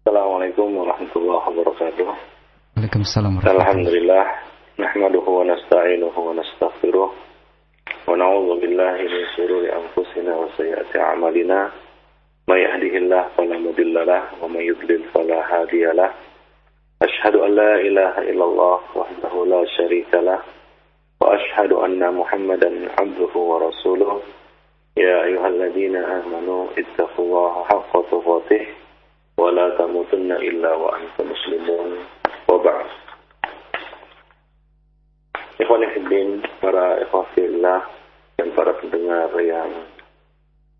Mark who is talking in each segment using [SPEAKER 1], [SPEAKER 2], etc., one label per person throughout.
[SPEAKER 1] Assalamualaikum warahmatullahi wabarakatuh.
[SPEAKER 2] Waalaikumsalam
[SPEAKER 1] warahmatullahi Alhamdulillah. Nahmaduhu wa nasta'inuhu wa nastaghfiruh. Wa na'udzu billahi min shururi anfusina wa sayyiati a'malina. May yahdihillahu fala mudilla lahu wa may yudlil fala hadiya lahu. Ashhadu an la ilaha illallah wahdahu la syarika lahu wa ashhadu anna Muhammadan 'abduhu wa rasuluh. Ya ayyuhalladzina amanu ittaqullaha haqqa tuqatih ولا تموتن إلا وأنتم مسلمون وبعد Ikhwan Fiddin, para ikhwafillah dan para pendengar yang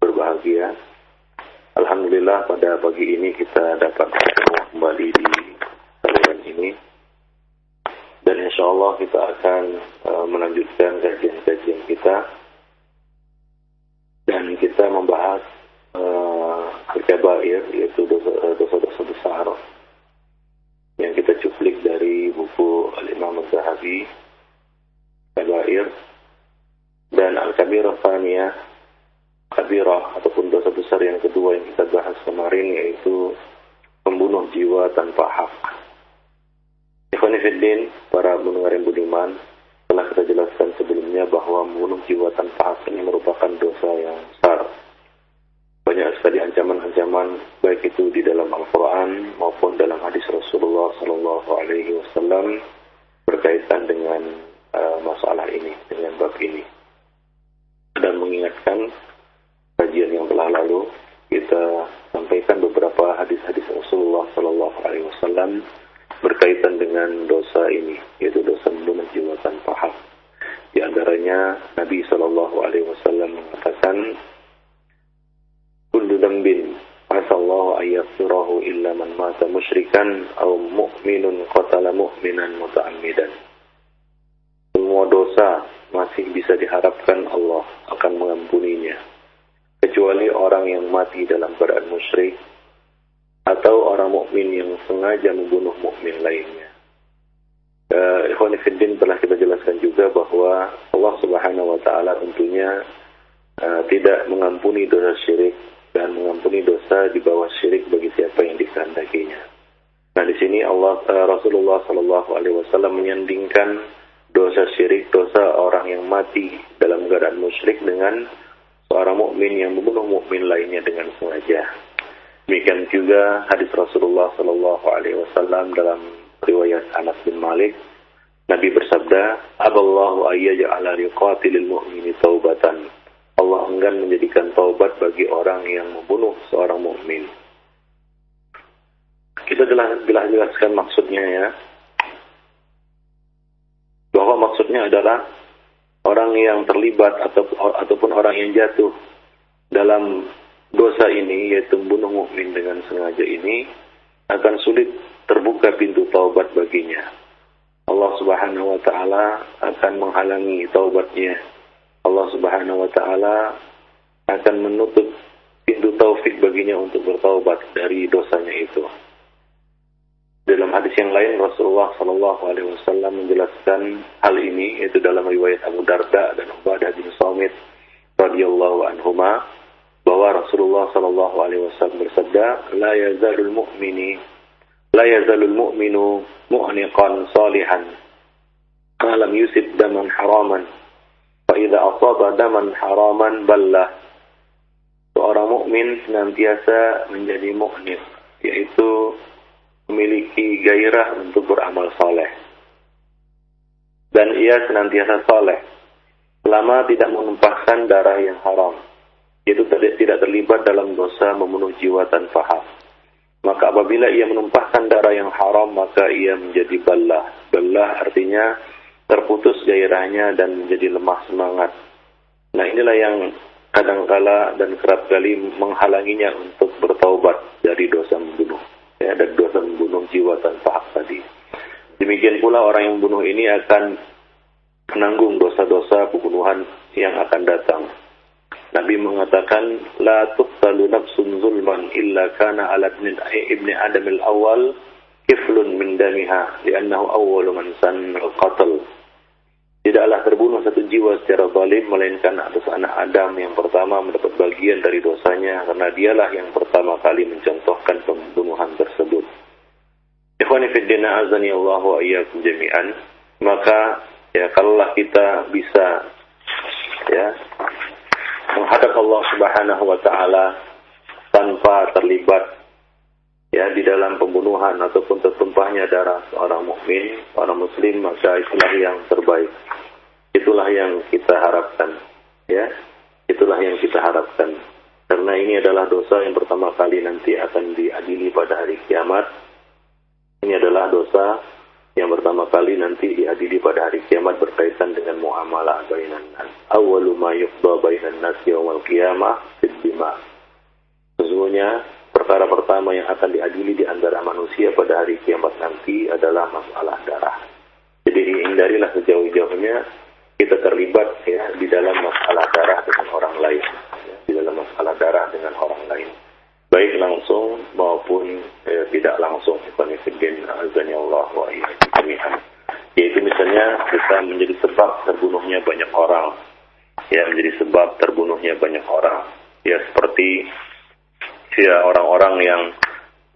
[SPEAKER 1] berbahagia. Alhamdulillah pada pagi ini kita dapat bertemu kembali di saluran ini. Dan insya Allah kita akan uh, melanjutkan kajian-kajian kita. Dan kita membahas uh, al-kabair yaitu eh, dosa-dosa besar. Yang kita cuplik dari buku Al-Imam Az-Zahabi Kabair dan Al-Kabirah Thaniyah Kabirah ataupun dosa besar yang kedua yang kita bahas kemarin yaitu membunuh jiwa tanpa hak. Ikhwanifiddin, para pendengar yang budiman telah kita jelaskan sebelumnya bahwa membunuh jiwa tanpa hak ini merupakan dosa yang banyak sekali ancaman-ancaman baik itu di dalam Al-Quran maupun dalam hadis Rasulullah Sallallahu Alaihi Wasallam berkaitan dengan uh, masalah ini dengan bab ini. Dan mengingatkan kajian yang telah lalu kita sampaikan beberapa hadis-hadis Rasulullah Sallallahu Alaihi Wasallam berkaitan dengan dosa ini yaitu dosa membunuh jiwa tanpa hak. Di antaranya Nabi Sallallahu Alaihi Wasallam mengatakan kullu dambin asallahu ayyafirahu illa man mata musyrikan aw mu'minun qatala mu'minan muta'ammidan semua dosa masih bisa diharapkan Allah akan mengampuninya kecuali orang yang mati dalam keadaan musyrik atau orang mukmin yang sengaja membunuh mukmin lainnya. Uh, Ikhwan Fiddin telah kita jelaskan juga bahwa Allah Subhanahu wa taala tentunya uh, tidak mengampuni dosa syirik dan mengampuni dosa di bawah syirik bagi siapa yang dikehendakinya. Nah di sini Allah uh, Rasulullah Shallallahu Alaihi Wasallam menyandingkan dosa syirik, dosa orang yang mati dalam keadaan musyrik dengan seorang mukmin yang membunuh mukmin lainnya dengan sengaja. Demikian juga hadis Rasulullah Shallallahu Alaihi Wasallam dalam riwayat Anas bin Malik, Nabi bersabda, "Aballahu ayyaj'ala liqatilil mu'mini taubatan." Allah enggan menjadikan taubat bagi orang yang membunuh seorang mukmin. Kita telah, telah jelaskan maksudnya ya. Bahwa maksudnya adalah orang yang terlibat atau ataupun orang yang jatuh dalam dosa ini yaitu membunuh mukmin dengan sengaja ini akan sulit terbuka pintu taubat baginya. Allah Subhanahu wa taala akan menghalangi taubatnya Allah Subhanahu wa taala akan menutup pintu taufik baginya untuk bertaubat dari dosanya itu. Dalam hadis yang lain Rasulullah Shallallahu Alaihi Wasallam menjelaskan hal ini yaitu dalam riwayat Abu Darda dan Ubadah bin Samit radhiyallahu anhuma bahwa Rasulullah Shallallahu Alaihi Wasallam bersabda, لا yazalul mu'mini la yazalul mu'minu mu'niqan salihan alam yusib daman haraman Fa'idha asaba daman haraman ballah. Seorang mukmin senantiasa menjadi mukmin, yaitu memiliki gairah untuk beramal soleh. Dan ia senantiasa soleh, selama tidak menumpahkan darah yang haram, yaitu tidak terlibat dalam dosa membunuh jiwa tanpa hak. Maka apabila ia menumpahkan darah yang haram, maka ia menjadi ballah. Ballah artinya terputus gairahnya dan menjadi lemah semangat. Nah inilah yang kadangkala dan kerap kali menghalanginya untuk bertaubat dari dosa membunuh. Ya, dari dosa membunuh jiwa tanpa hak tadi. Demikian pula orang yang membunuh ini akan menanggung dosa-dosa pembunuhan yang akan datang. Nabi mengatakan, La tuqtalu nafsun zulman illa kana ala ibni Adam al-awwal kiflun min damiha li'annahu awwalu man san al-qatl. Tidaklah terbunuh satu jiwa secara zalim melainkan atas anak Adam yang pertama mendapat bagian dari dosanya karena dialah yang pertama kali mencontohkan pembunuhan tersebut. Ikhwani fiddina azani Allah wa iyyakum jami'an. Maka ya kalaulah kita bisa ya menghadap Allah Subhanahu wa taala tanpa terlibat ya di dalam pembunuhan ataupun tertumpahnya darah seorang mukmin, orang muslim, maka itulah yang terbaik. Itulah yang kita harapkan. Ya. Itulah yang kita harapkan. Karena ini adalah dosa yang pertama kali nanti akan diadili pada hari kiamat ini adalah dosa yang pertama kali nanti diadili pada hari kiamat berkaitan dengan muamalah bainan nas. Awwalu ma yuqda bainan nas yaumil qiyamah. Sesungguhnya perkara pertama yang akan diadili di antara manusia pada hari kiamat nanti adalah masalah darah. Jadi hindarilah sejauh-jauhnya kita terlibat ya di dalam masalah darah dengan orang lain, ya, di dalam masalah darah dengan orang lain. Baik langsung maupun eh, tidak langsung. Azani Allah wa yaitu misalnya kita menjadi sebab terbunuhnya banyak orang. Ya menjadi sebab terbunuhnya banyak orang. Ya seperti ya orang-orang yang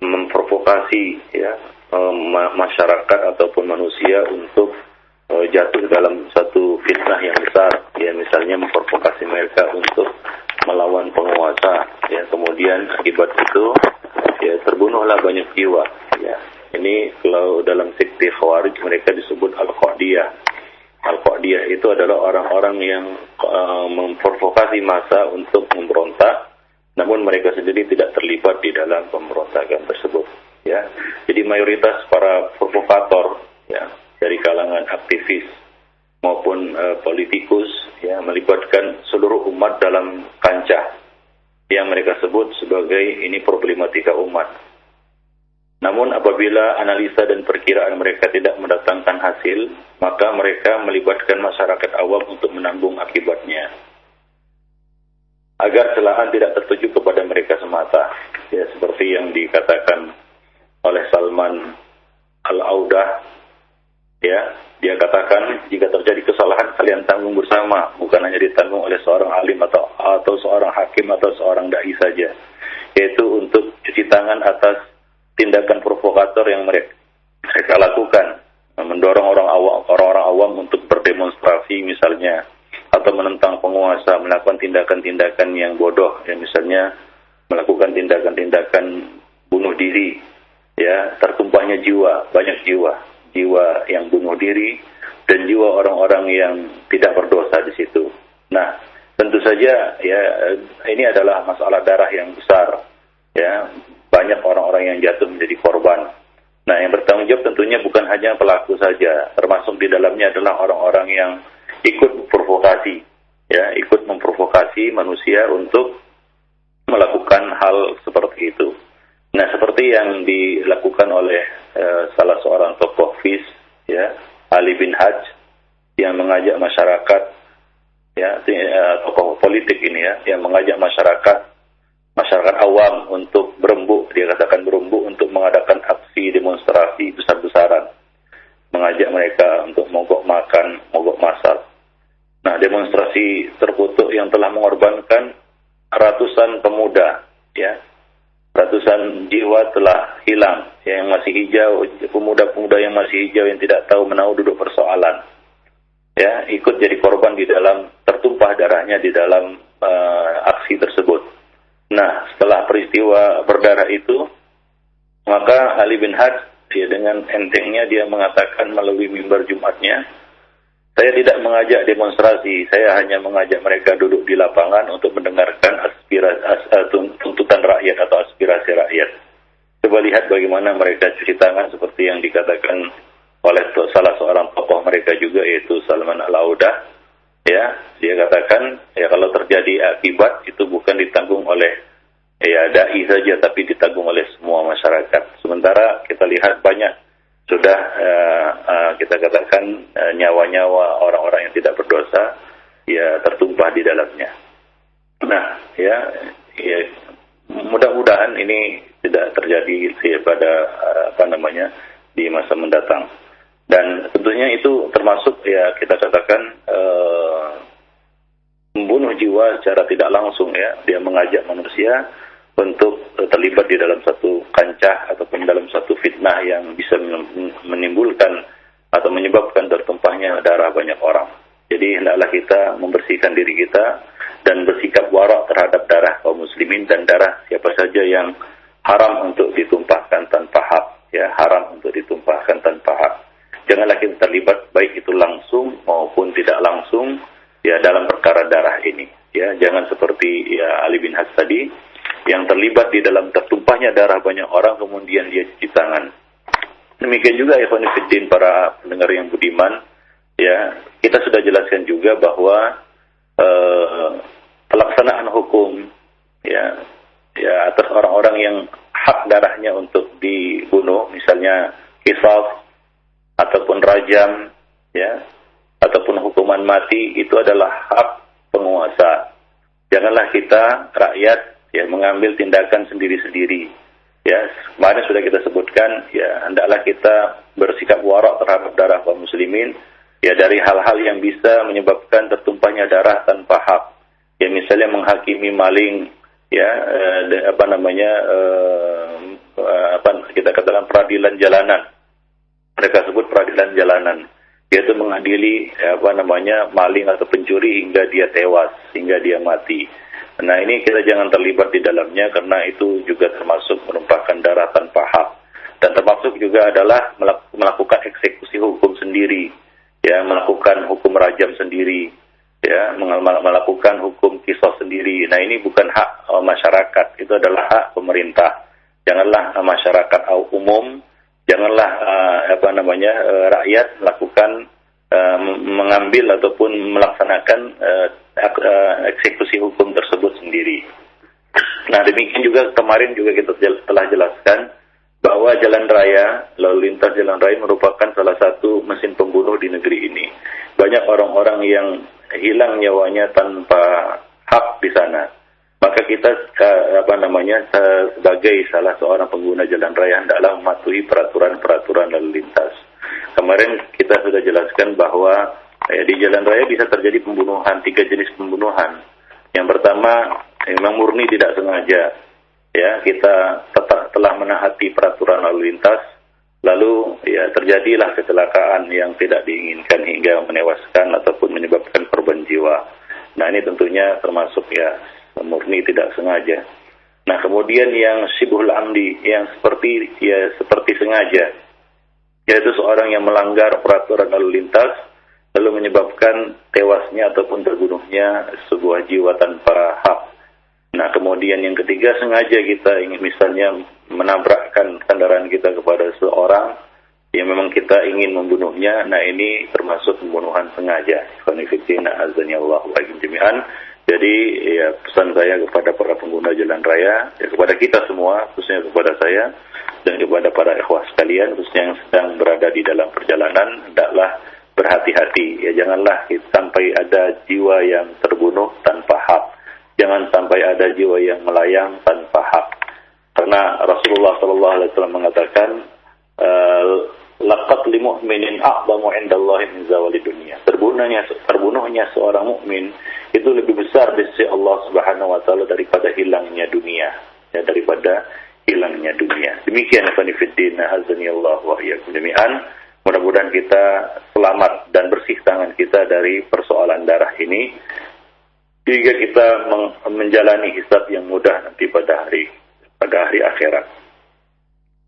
[SPEAKER 1] memprovokasi ya eh, masyarakat ataupun manusia untuk uh, jatuh dalam satu fitnah yang besar. Ya misalnya memprovokasi mereka untuk melawan penguasa. Ya kemudian akibat itu ya terbunuhlah banyak jiwa. Ya ini kalau dalam sekte khawarij mereka disebut al-qadiyah. Al-qadiyah itu adalah orang-orang yang uh, memprovokasi massa untuk memberontak namun mereka sendiri tidak terlibat di dalam pemberontakan tersebut ya jadi mayoritas para provokator ya dari kalangan aktivis maupun uh, politikus ya melibatkan seluruh umat dalam kancah yang mereka sebut sebagai ini problematika umat. Namun apabila analisa dan perkiraan mereka tidak mendatangkan hasil, maka mereka melibatkan masyarakat awam untuk menanggung akibatnya. Agar celahan tidak tertuju kepada mereka semata, ya seperti yang dikatakan oleh Salman Al-Audah ya dia katakan jika terjadi kesalahan kalian tanggung bersama, bukan hanya ditanggung oleh seorang alim atau atau seorang hakim atau seorang dai saja. Yaitu untuk cuci tangan atas tindakan provokator yang mereka, mereka lakukan, mendorong orang awam orang-orang awam untuk berdemonstrasi misalnya atau menentang penguasa melakukan tindakan-tindakan yang bodoh ya misalnya melakukan tindakan-tindakan bunuh diri ya tertumpahnya jiwa banyak jiwa jiwa yang bunuh diri dan jiwa orang-orang yang tidak berdosa di situ. Nah, tentu saja ya ini adalah masalah darah yang besar. Ya, banyak orang-orang yang jatuh menjadi korban. Nah, yang bertanggung jawab tentunya bukan hanya pelaku saja, termasuk di dalamnya adalah orang-orang yang ikut memprovokasi, ya, ikut memprovokasi manusia untuk melakukan hal seperti itu. Nah, seperti yang dilakukan oleh uh, salah seorang tokoh FIS, ya, Ali bin Haj, yang mengajak masyarakat, ya, uh, tokoh politik ini ya, yang mengajak masyarakat, masyarakat awam untuk berembuk, dia katakan berembuk untuk mengadakan aksi demonstrasi besar-besaran, mengajak mereka untuk mogok makan, mogok masak. Nah, demonstrasi terkutuk yang telah mengorbankan ratusan pemuda, ya, ratusan jiwa telah hilang yang masih hijau pemuda-pemuda yang masih hijau yang tidak tahu menahu duduk persoalan ya ikut jadi korban di dalam tertumpah darahnya di dalam uh, aksi tersebut nah setelah peristiwa berdarah itu maka Ali bin Had dia dengan entengnya dia mengatakan melalui mimbar Jumatnya saya tidak mengajak demonstrasi, saya hanya mengajak mereka duduk di lapangan untuk mendengarkan aspirasi, as, uh, tuntutan rakyat atau aspirasi rakyat. Coba lihat bagaimana mereka cuci tangan seperti yang dikatakan oleh salah seorang tokoh mereka juga yaitu Salman Al-Audah. Ya, dia katakan ya kalau terjadi akibat itu bukan ditanggung oleh ya dai saja tapi ditanggung oleh semua masyarakat. Sementara kita lihat banyak sudah uh, uh, kita katakan uh, nyawa-nyawa orang-orang yang tidak berdosa ya tertumpah di dalamnya. Nah, ya, ya mudah-mudahan ini tidak terjadi ya, pada uh, apa namanya di masa mendatang. Dan tentunya itu termasuk ya kita katakan uh, membunuh jiwa secara tidak langsung ya. Dia mengajak manusia untuk terlibat di dalam satu kancah ataupun dalam satu fitnah fitnah yang bisa menimbulkan atau menyebabkan tertumpahnya darah banyak orang. Jadi hendaklah kita membersihkan diri kita dan bersikap warak terhadap darah kaum muslimin dan darah siapa saja yang haram untuk ditumpahkan tanpa hak, ya haram untuk ditumpahkan tanpa hak. Janganlah kita terlibat baik itu langsung maupun tidak langsung ya dalam perkara darah ini. Ya, jangan seperti ya Ali bin Has tadi yang terlibat di dalam tertumpahnya darah banyak orang kemudian dia cuci tangan. Demikian juga ya Fiddin para pendengar yang budiman, ya kita sudah jelaskan juga bahwa uh, pelaksanaan hukum ya ya atas orang-orang yang hak darahnya untuk dibunuh, misalnya kisah ataupun rajam, ya ataupun hukuman mati itu adalah hak penguasa. Janganlah kita rakyat ya mengambil tindakan sendiri-sendiri. Ya, kemarin sudah kita sebutkan, ya hendaklah kita bersikap warak terhadap darah kaum muslimin, ya dari hal-hal yang bisa menyebabkan tertumpahnya darah tanpa hak. Ya misalnya menghakimi maling, ya eh, apa namanya eh, apa kita katakan peradilan jalanan. Mereka sebut peradilan jalanan, yaitu mengadili ya, apa namanya maling atau pencuri hingga dia tewas, hingga dia mati. Nah ini kita jangan terlibat di dalamnya karena itu juga termasuk menumpahkan darah tanpa hak. Dan termasuk juga adalah melakukan eksekusi hukum sendiri. Ya, melakukan hukum rajam sendiri. Ya, melakukan hukum kisah sendiri. Nah ini bukan hak uh, masyarakat, itu adalah hak pemerintah. Janganlah uh, masyarakat umum, janganlah uh, apa namanya rakyat melakukan mengambil ataupun melaksanakan eksekusi hukum tersebut sendiri. Nah demikian juga kemarin juga kita telah jelaskan bahwa jalan raya, lalu lintas jalan raya merupakan salah satu mesin pembunuh di negeri ini. Banyak orang-orang yang hilang nyawanya tanpa hak di sana. Maka kita apa namanya sebagai salah seorang pengguna jalan raya hendaklah mematuhi peraturan-peraturan lalu lintas. Kemarin kita sudah jelaskan bahwa Ya, di jalan raya bisa terjadi pembunuhan, tiga jenis pembunuhan. Yang pertama, memang murni tidak sengaja. Ya, kita tetap telah menahati peraturan lalu lintas, lalu ya terjadilah kecelakaan yang tidak diinginkan hingga menewaskan ataupun menyebabkan korban jiwa. Nah, ini tentunya termasuk ya murni tidak sengaja. Nah, kemudian yang sibul amdi yang seperti ya seperti sengaja yaitu seorang yang melanggar peraturan lalu lintas lalu menyebabkan tewasnya ataupun terbunuhnya sebuah jiwa tanpa hak. Nah, kemudian yang ketiga sengaja kita ingin misalnya menabrakkan kendaraan kita kepada seorang yang memang kita ingin membunuhnya. Nah, ini termasuk pembunuhan sengaja. Jadi ya pesan saya kepada para pengguna jalan raya, ya kepada kita semua, khususnya kepada saya dan kepada para ikhwah sekalian, khususnya yang sedang berada di dalam perjalanan, hendaklah berhati-hati. Ya janganlah sampai ada jiwa yang terbunuh tanpa hak. Jangan sampai ada jiwa yang melayang tanpa hak. Karena Rasulullah sallallahu alaihi wasallam mengatakan eh, laqad li mu'minin a'zamu 'indallahi min zawali dunia. Terbunuhnya terbunuhnya seorang mukmin itu lebih besar di sisi Allah Subhanahu wa taala daripada hilangnya dunia ya daripada hilangnya dunia. Demikian Ibnu Fiddin azani Allah wa jami'an Mudah-mudahan kita selamat dan bersih tangan kita dari persoalan darah ini hingga kita menjalani hisab yang mudah nanti pada hari pada hari akhirat.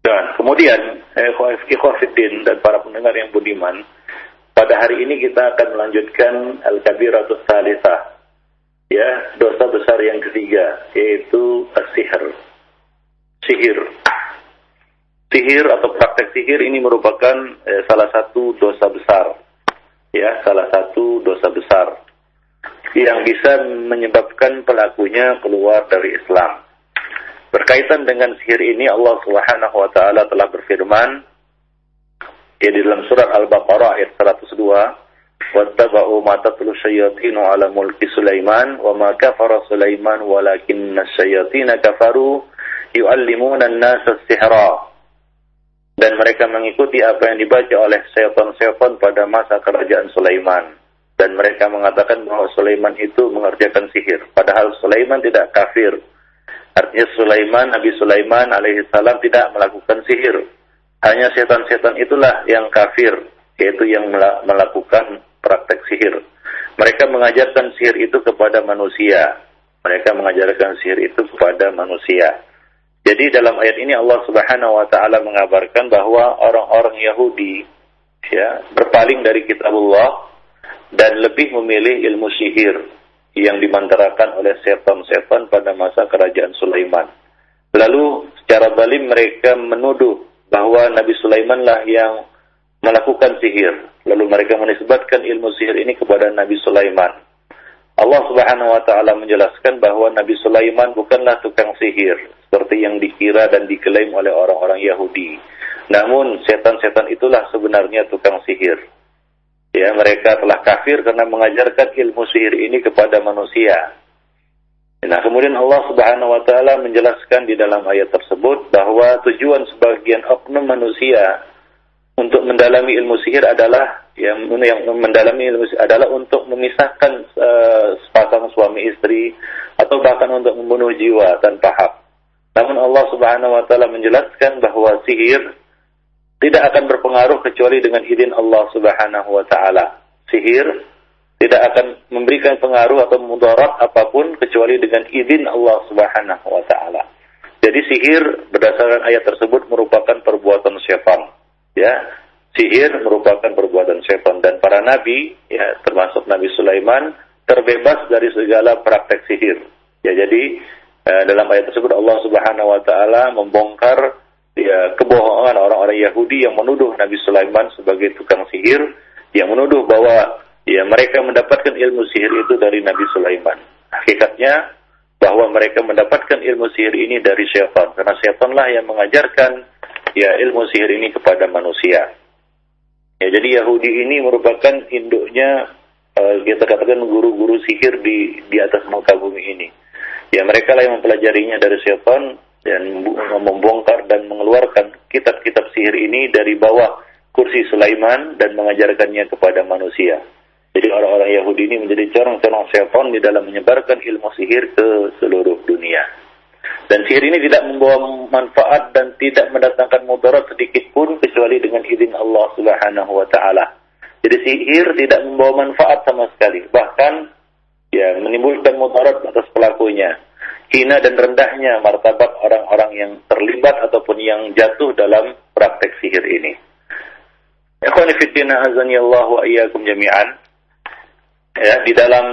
[SPEAKER 1] Dan kemudian ikhwafiddin dan para pendengar yang budiman, pada hari ini kita akan melanjutkan al-kabiratus salisah. Ya, dosa besar yang ketiga yaitu sihir. Sihir sihir atau praktek sihir ini merupakan eh, salah satu dosa besar. Ya, salah satu dosa besar yang bisa menyebabkan pelakunya keluar dari Islam. Berkaitan dengan sihir ini Allah Subhanahu wa taala telah berfirman ya di dalam surat Al-Baqarah ayat 102 واتبعوا ما تتلو الشياطين على ملك سليمان وما كفر سليمان ولكن الشياطين كفروا يعلمون الناس السحر Dan mereka mengikuti apa yang dibaca oleh setan-setan pada masa kerajaan Sulaiman dan mereka mengatakan bahwa Sulaiman itu mengerjakan sihir padahal Sulaiman tidak kafir artinya Sulaiman Nabi Sulaiman alaihissalam tidak melakukan sihir Hanya setan-setan itulah yang kafir, yaitu yang melakukan praktek sihir. Mereka mengajarkan sihir itu kepada manusia. Mereka mengajarkan sihir itu kepada manusia. Jadi dalam ayat ini Allah Subhanahu wa taala mengabarkan bahwa orang-orang Yahudi ya berpaling dari kitabullah dan lebih memilih ilmu sihir yang dimantarakan oleh setan-setan pada masa kerajaan Sulaiman. Lalu secara balim mereka menuduh bahwa Nabi Sulaiman lah yang melakukan sihir. Lalu mereka menisbatkan ilmu sihir ini kepada Nabi Sulaiman. Allah Subhanahu wa taala menjelaskan bahwa Nabi Sulaiman bukanlah tukang sihir seperti yang dikira dan diklaim oleh orang-orang Yahudi. Namun setan-setan itulah sebenarnya tukang sihir. Ya, mereka telah kafir karena mengajarkan ilmu sihir ini kepada manusia. Nah, kemudian Allah Subhanahu wa taala menjelaskan di dalam ayat tersebut bahwa tujuan sebagian oknum manusia untuk mendalami ilmu sihir adalah yang yang mendalami ilmu sihir adalah untuk memisahkan uh, sepasang suami istri atau bahkan untuk membunuh jiwa tanpa hak. Namun Allah Subhanahu wa taala menjelaskan bahwa sihir tidak akan berpengaruh kecuali dengan izin Allah Subhanahu wa taala. Sihir tidak akan memberikan pengaruh atau mudarat apa pun kecuali dengan izin Allah Subhanahu wa taala. Jadi sihir berdasarkan ayat tersebut merupakan perbuatan syaitan. Ya, sihir merupakan perbuatan syaitan dan para nabi ya termasuk Nabi Sulaiman terbebas dari segala praktek sihir. Ya, jadi eh, dalam ayat tersebut Allah Subhanahu wa taala membongkar ya kebohongan orang-orang Yahudi yang menuduh Nabi Sulaiman sebagai tukang sihir yang menuduh bahwa ya mereka mendapatkan ilmu sihir itu dari Nabi Sulaiman. Hakikatnya bahwa mereka mendapatkan ilmu sihir ini dari syaitan karena syaitanlah yang mengajarkan ya ilmu sihir ini kepada manusia. Ya jadi Yahudi ini merupakan induknya uh, kita katakan guru-guru sihir di di atas muka bumi ini. Ya mereka lah yang mempelajarinya dari syaitan dan membongkar dan mengeluarkan kitab-kitab sihir ini dari bawah kursi Sulaiman dan mengajarkannya kepada manusia. Jadi orang-orang Yahudi ini menjadi corong-corong syaitan di dalam menyebarkan ilmu sihir ke seluruh dunia. Dan sihir ini tidak membawa manfaat dan tidak mendatangkan mudarat sedikit pun kecuali dengan izin Allah Subhanahu wa taala. Jadi sihir tidak membawa manfaat sama sekali, bahkan ya menimbulkan mudarat atas pelakunya. Hina dan rendahnya martabat orang-orang yang terlibat ataupun yang jatuh dalam praktek sihir ini. Ikhwani fiddina azani Allah wa iyyakum jami'an ya di dalam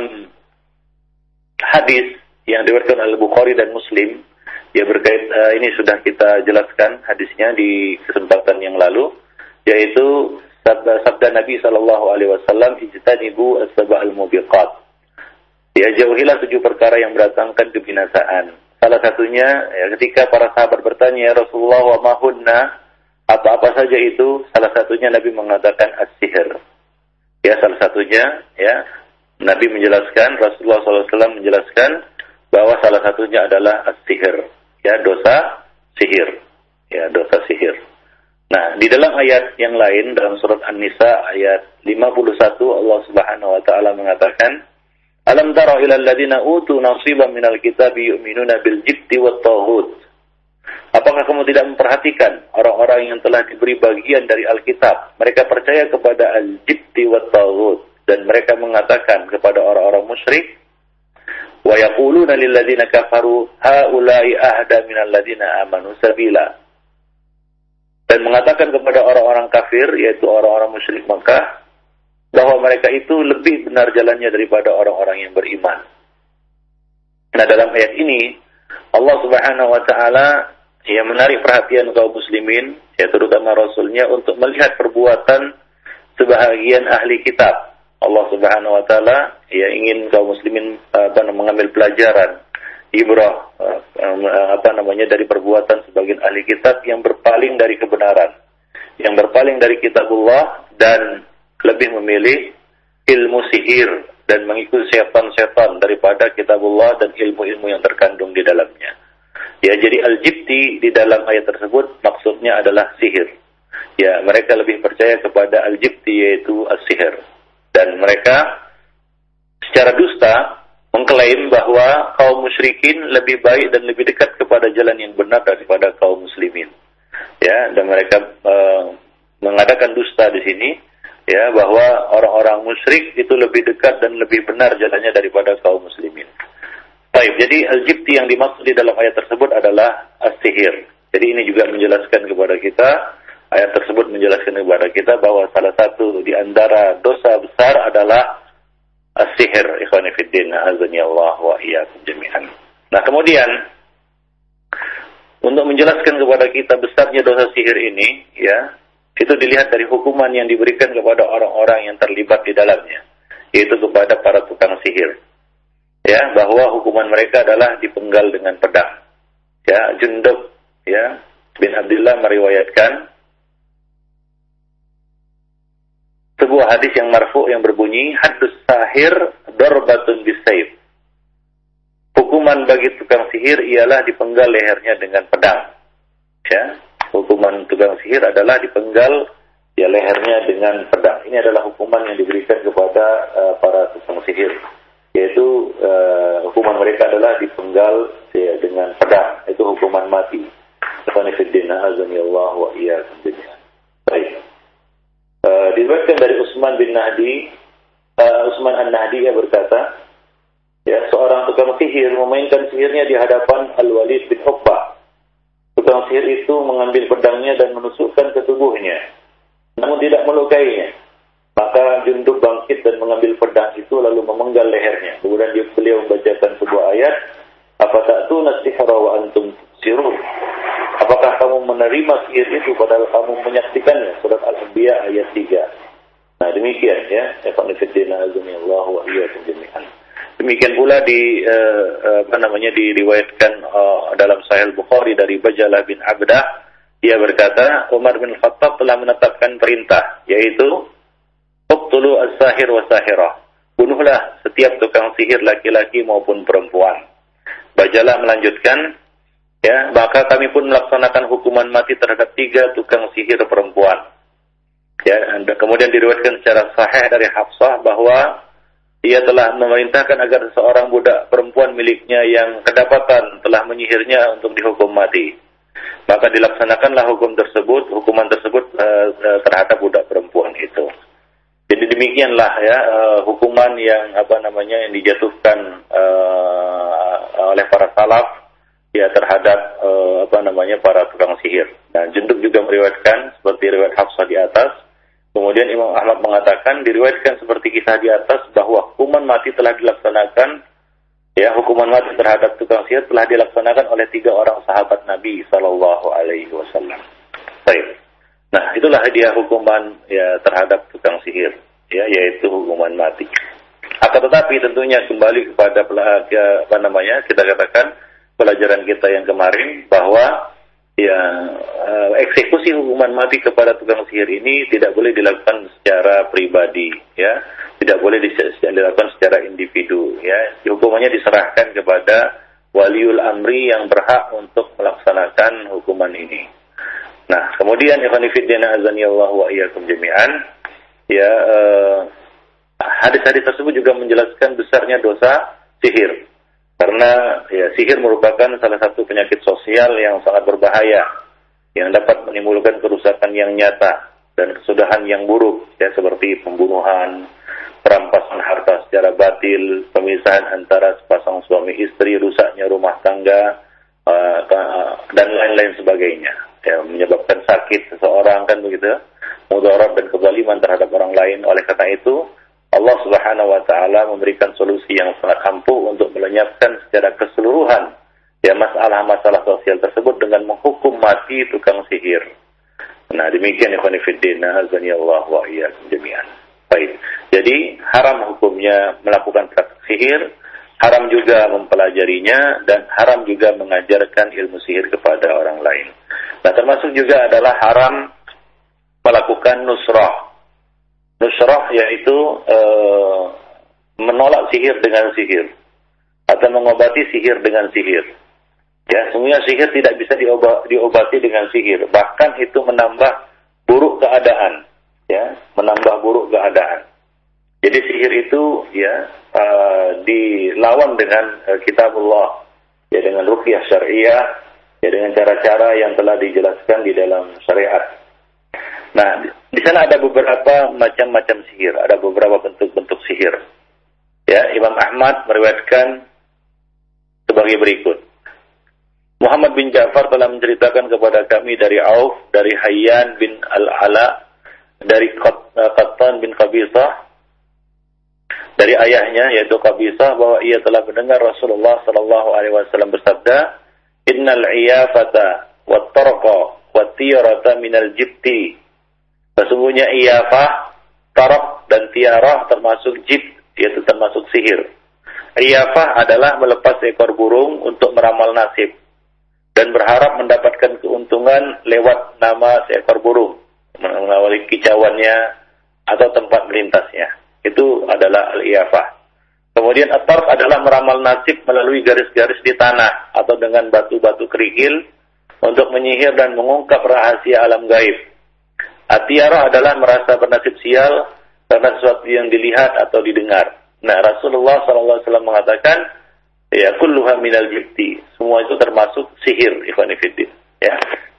[SPEAKER 1] hadis yang diriwayatkan oleh Bukhari dan Muslim ya berkait uh, ini sudah kita jelaskan hadisnya di kesempatan yang lalu yaitu sabda, sabda Nabi Shallallahu Alaihi Wasallam ijtanibu as-sab'al mubiqat. Ya jauhilah tujuh perkara yang berdatangkan kebinasaan. Salah satunya ya, ketika para sahabat bertanya ya Rasulullah wa mahunna apa-apa saja itu salah satunya Nabi mengatakan as-sihir ya salah satunya ya Nabi menjelaskan, Rasulullah SAW menjelaskan bahwa salah satunya adalah sihir, ya dosa sihir, ya dosa sihir. Nah, di dalam ayat yang lain dalam surat An-Nisa ayat 51 Allah Subhanahu wa taala mengatakan, "Alam tara ila alladziina utu nasiban minal kitabi yu'minuna bil jibti wat taghut?" Apakah kamu tidak memperhatikan orang-orang yang telah diberi bagian dari Alkitab? Mereka percaya kepada al-jibti wat taghut dan mereka mengatakan kepada orang-orang musyrik wa yaquluna lil ladzina kafaru haula'i ahda minal ladzina dan mengatakan kepada orang-orang kafir yaitu orang-orang musyrik Makkah bahwa mereka itu lebih benar jalannya daripada orang-orang yang beriman. Nah, dalam ayat ini Allah Subhanahu wa taala yang menarik perhatian kaum muslimin ya terutama rasulnya untuk melihat perbuatan sebahagian ahli kitab Allah Subhanahu wa taala ya ingin kaum muslimin apa mengambil pelajaran ibrah apa namanya dari perbuatan sebagian ahli kitab yang berpaling dari kebenaran, yang berpaling dari kitabullah dan lebih memilih ilmu sihir dan mengikuti setan-setan daripada kitabullah dan ilmu-ilmu yang terkandung di dalamnya. Ya, jadi al-jibti di dalam ayat tersebut maksudnya adalah sihir. Ya, mereka lebih percaya kepada al-jibti yaitu as-sihir dan mereka secara dusta mengklaim bahwa kaum musyrikin lebih baik dan lebih dekat kepada jalan yang benar daripada kaum muslimin. ya dan mereka uh, mengadakan dusta di sini ya bahwa orang-orang musyrik itu lebih dekat dan lebih benar jalannya daripada kaum muslimin. Baik, jadi al-jibti yang dimaksud di dalam ayat tersebut adalah as-sihir. Jadi ini juga menjelaskan kepada kita ayat tersebut menjelaskan kepada kita bahwa salah satu di antara dosa besar adalah as-sihir ikhwan fillah azani Allah wa iyyakum jami'an. Nah, kemudian untuk menjelaskan kepada kita besarnya dosa sihir ini, ya, itu dilihat dari hukuman yang diberikan kepada orang-orang yang terlibat di dalamnya, yaitu kepada para tukang sihir. Ya, bahwa hukuman mereka adalah dipenggal dengan pedang. Ya, Jundub ya bin Abdullah meriwayatkan sebuah hadis yang marfu yang berbunyi haddus sahir darbatun bisayf. Hukuman bagi tukang sihir ialah dipenggal lehernya dengan pedang. Ya, hukuman tukang sihir adalah dipenggal ya lehernya dengan pedang. Ini adalah hukuman yang diberikan kepada uh, para tukang sihir, yaitu uh, hukuman mereka adalah dipenggal ya, dengan pedang. Itu hukuman mati. Allah wa Baik. Uh, diriwayatkan dari Utsman bin Nahdi, uh, Utsman An-Nahdi yang berkata, ya seorang tukang sihir memainkan sihirnya di hadapan Al-Walid bin Uqbah. Tukang sihir itu mengambil pedangnya dan menusukkan ke tubuhnya, namun tidak melukainya. Maka Jundub bangkit dan mengambil pedang itu lalu memenggal lehernya. Kemudian dia beliau membacakan sebuah ayat, apa tak tu nasihara wa antum sirun. Apakah kamu menerima sihir itu padahal kamu menyaksikannya? Surat Al-Anbiya ayat 3. Nah demikian ya. Allah wa. Demikian pula di uh, apa namanya diriwayatkan uh, dalam Sahih Bukhari dari Bajalah bin Abdah dia berkata Umar bin Khattab telah menetapkan perintah yaitu Uqtulu as-sahir wa sahirah. Bunuhlah setiap tukang sihir laki-laki maupun perempuan. Bajalah melanjutkan ya maka kami pun melaksanakan hukuman mati terhadap tiga tukang sihir perempuan. Ya, kemudian diriwayatkan secara sahih dari Hafsah bahwa ia telah memerintahkan agar seorang budak perempuan miliknya yang kedapatan telah menyihirnya untuk dihukum mati. Maka dilaksanakanlah hukum tersebut, hukuman tersebut uh, terhadap budak perempuan itu. Jadi demikianlah ya uh, hukuman yang apa namanya yang dijatuhkan uh, oleh para salaf ya terhadap uh, apa namanya para tukang sihir. Dan Jundub juga meriwayatkan seperti riwayat Hafsah di atas. Kemudian Imam Ahmad mengatakan diriwayatkan seperti kisah di atas bahwa hukuman mati telah dilaksanakan ya hukuman mati terhadap tukang sihir telah dilaksanakan oleh tiga orang sahabat Nabi Shallallahu Alaihi Wasallam. Baik. Nah itulah dia hukuman ya terhadap tukang sihir ya yaitu hukuman mati. Akan tetapi tentunya kembali kepada apa namanya kita katakan pelajaran kita yang kemarin bahwa ya eksekusi hukuman mati kepada tukang sihir ini tidak boleh dilakukan secara pribadi ya. Tidak boleh dilakukan secara individu ya. Hukumannya diserahkan kepada waliul amri yang berhak untuk melaksanakan hukuman ini. Nah kemudian ikhwanifiddina Allah wa iyyakum jami'an ya uh, hadis-hadis tersebut juga menjelaskan besarnya dosa sihir karena ya sihir merupakan salah satu penyakit sosial yang sangat berbahaya yang dapat menimbulkan kerusakan yang nyata dan kesudahan yang buruk ya seperti pembunuhan, perampasan harta secara batil, pemisahan antara sepasang suami istri, rusaknya rumah tangga uh, dan lain-lain sebagainya. Ya, menyebabkan sakit seseorang kan begitu, mudarat dan kezaliman terhadap orang lain. Oleh karena itu, Allah Subhanahu wa taala memberikan solusi yang sangat ampuh untuk melenyapkan secara keseluruhan ya masalah-masalah sosial tersebut dengan menghukum mati tukang sihir. Nah, demikian ikhwan fillah azani Allah wa iyyakum jami'an. Baik. Jadi haram hukumnya melakukan praktik sihir, haram juga mempelajarinya dan haram juga mengajarkan ilmu sihir kepada orang lain. Nah, termasuk juga adalah haram melakukan nusrah Nusrah yaitu e, menolak sihir dengan sihir atau mengobati sihir dengan sihir. Ya, semuanya sihir tidak bisa diobati dengan sihir, bahkan itu menambah buruk keadaan, ya, menambah buruk keadaan. Jadi sihir itu ya uh, dilawan dengan uh, kitabullah, ya dengan ruqyah syariah, ya dengan cara-cara yang telah dijelaskan di dalam syariat. Nah, di sana ada beberapa macam-macam sihir, ada beberapa bentuk-bentuk sihir. Ya, Imam Ahmad meriwayatkan sebagai berikut. Muhammad bin Ja'far telah menceritakan kepada kami dari Auf, dari Hayyan bin Al-Ala, dari eh, Qattan bin Qabisah, dari ayahnya yaitu Qabisah bahwa ia telah mendengar Rasulullah sallallahu alaihi wasallam bersabda, "Innal iyafata wat tarqa wat tiyarata minal jibti." Sesungguhnya iyafah, tarok dan tiarah termasuk jib, yaitu termasuk sihir. Iyafah adalah melepas ekor burung untuk meramal nasib dan berharap mendapatkan keuntungan lewat nama seekor burung, mengawali kicauannya atau tempat melintasnya. Itu adalah al-iyafah. Kemudian atarf adalah meramal nasib melalui garis-garis di tanah atau dengan batu-batu kerikil untuk menyihir dan mengungkap rahasia alam gaib Atiara adalah merasa bernasib sial karena sesuatu yang dilihat atau didengar. Nah, Rasulullah SAW mengatakan, ya kulluha minal jibti. Semua itu termasuk sihir, ikhwan Ya.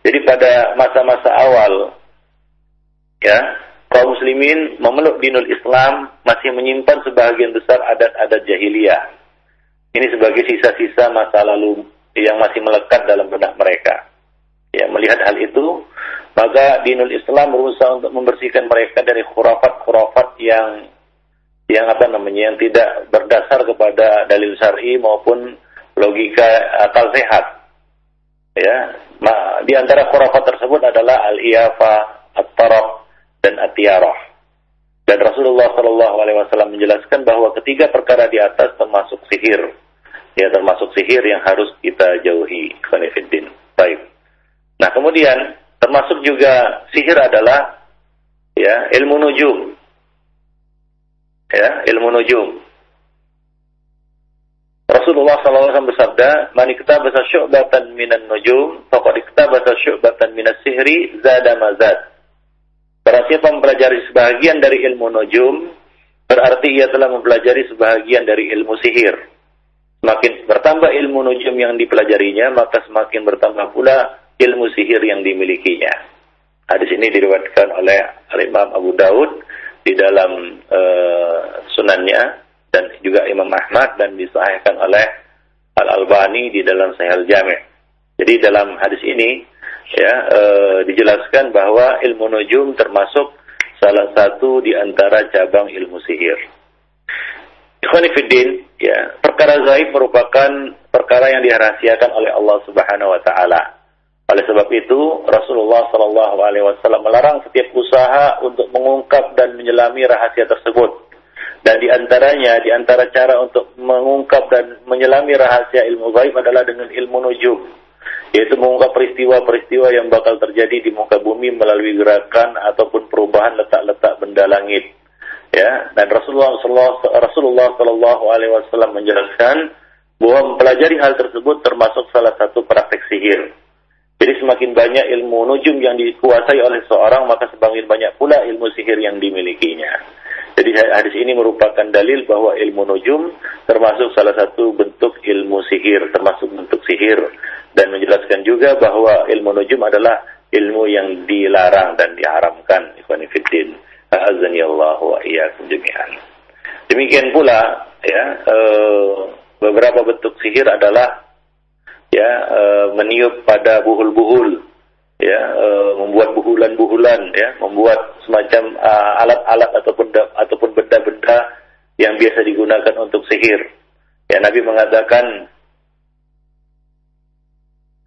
[SPEAKER 1] Jadi pada masa-masa awal, ya, kaum muslimin memeluk dinul Islam masih menyimpan sebagian besar adat-adat jahiliyah. Ini sebagai sisa-sisa masa lalu yang masih melekat dalam benak mereka. Ya, melihat hal itu, maka dinul Islam berusaha untuk membersihkan mereka dari khurafat-khurafat yang yang apa namanya yang tidak berdasar kepada dalil syar'i maupun logika akal sehat. Ya, nah, di antara khurafat tersebut adalah al-iyafa, at-taraf dan at-tiarah. Dan Rasulullah Shallallahu Alaihi Wasallam menjelaskan bahwa ketiga perkara di atas termasuk sihir, ya termasuk sihir yang harus kita jauhi. Khonifuddin. Baik. Nah kemudian Termasuk juga sihir adalah ya ilmu nujum. Ya, ilmu nujum. Rasulullah SAW bersabda, "Man iktabasa syu'batan minan nujum, faqad iktabasa syu'batan minas sihri zada mazad." Siapa mempelajari sebahagian dari ilmu nujum, berarti ia telah mempelajari sebahagian dari ilmu sihir. Semakin bertambah ilmu nujum yang dipelajarinya, maka semakin bertambah pula ilmu sihir yang dimilikinya. Hadis ini diriwayatkan oleh Imam Abu Daud di dalam uh, sunannya dan juga Imam Ahmad dan disahihkan oleh Al Albani di dalam Sahih Al Jami'. Jadi dalam hadis ini ya uh, dijelaskan bahwa ilmu nujum termasuk salah satu di antara cabang ilmu sihir. Ikhwanifiddin, ya, perkara gaib merupakan perkara yang dirahasiakan oleh Allah Subhanahu wa taala. Oleh sebab itu, Rasulullah Shallallahu Alaihi Wasallam melarang setiap usaha untuk mengungkap dan menyelami rahasia tersebut. Dan di antaranya, di antara cara untuk mengungkap dan menyelami rahasia ilmu gaib adalah dengan ilmu nujum, yaitu mengungkap peristiwa-peristiwa yang bakal terjadi di muka bumi melalui gerakan ataupun perubahan letak-letak benda langit. Ya, dan Rasulullah Rasulullah Shallallahu Alaihi Wasallam menjelaskan bahwa mempelajari hal tersebut termasuk salah satu praktek sihir. Jadi semakin banyak ilmu nujum yang dikuasai oleh seorang, maka semakin banyak pula ilmu sihir yang dimilikinya. Jadi hadis ini merupakan dalil bahwa ilmu nujum termasuk salah satu bentuk ilmu sihir, termasuk bentuk sihir. Dan menjelaskan juga bahwa ilmu nujum adalah ilmu yang dilarang dan diharamkan. Ikhwanifiddin. Wa jami'an. Demikian pula ya, e, beberapa bentuk sihir adalah ya e, meniup pada buhul-buhul. Ya e, membuat buhulan-buhulan ya. Membuat semacam alat-alat uh, ataupun ataupun benda-benda yang biasa digunakan untuk sihir. Ya Nabi mengatakan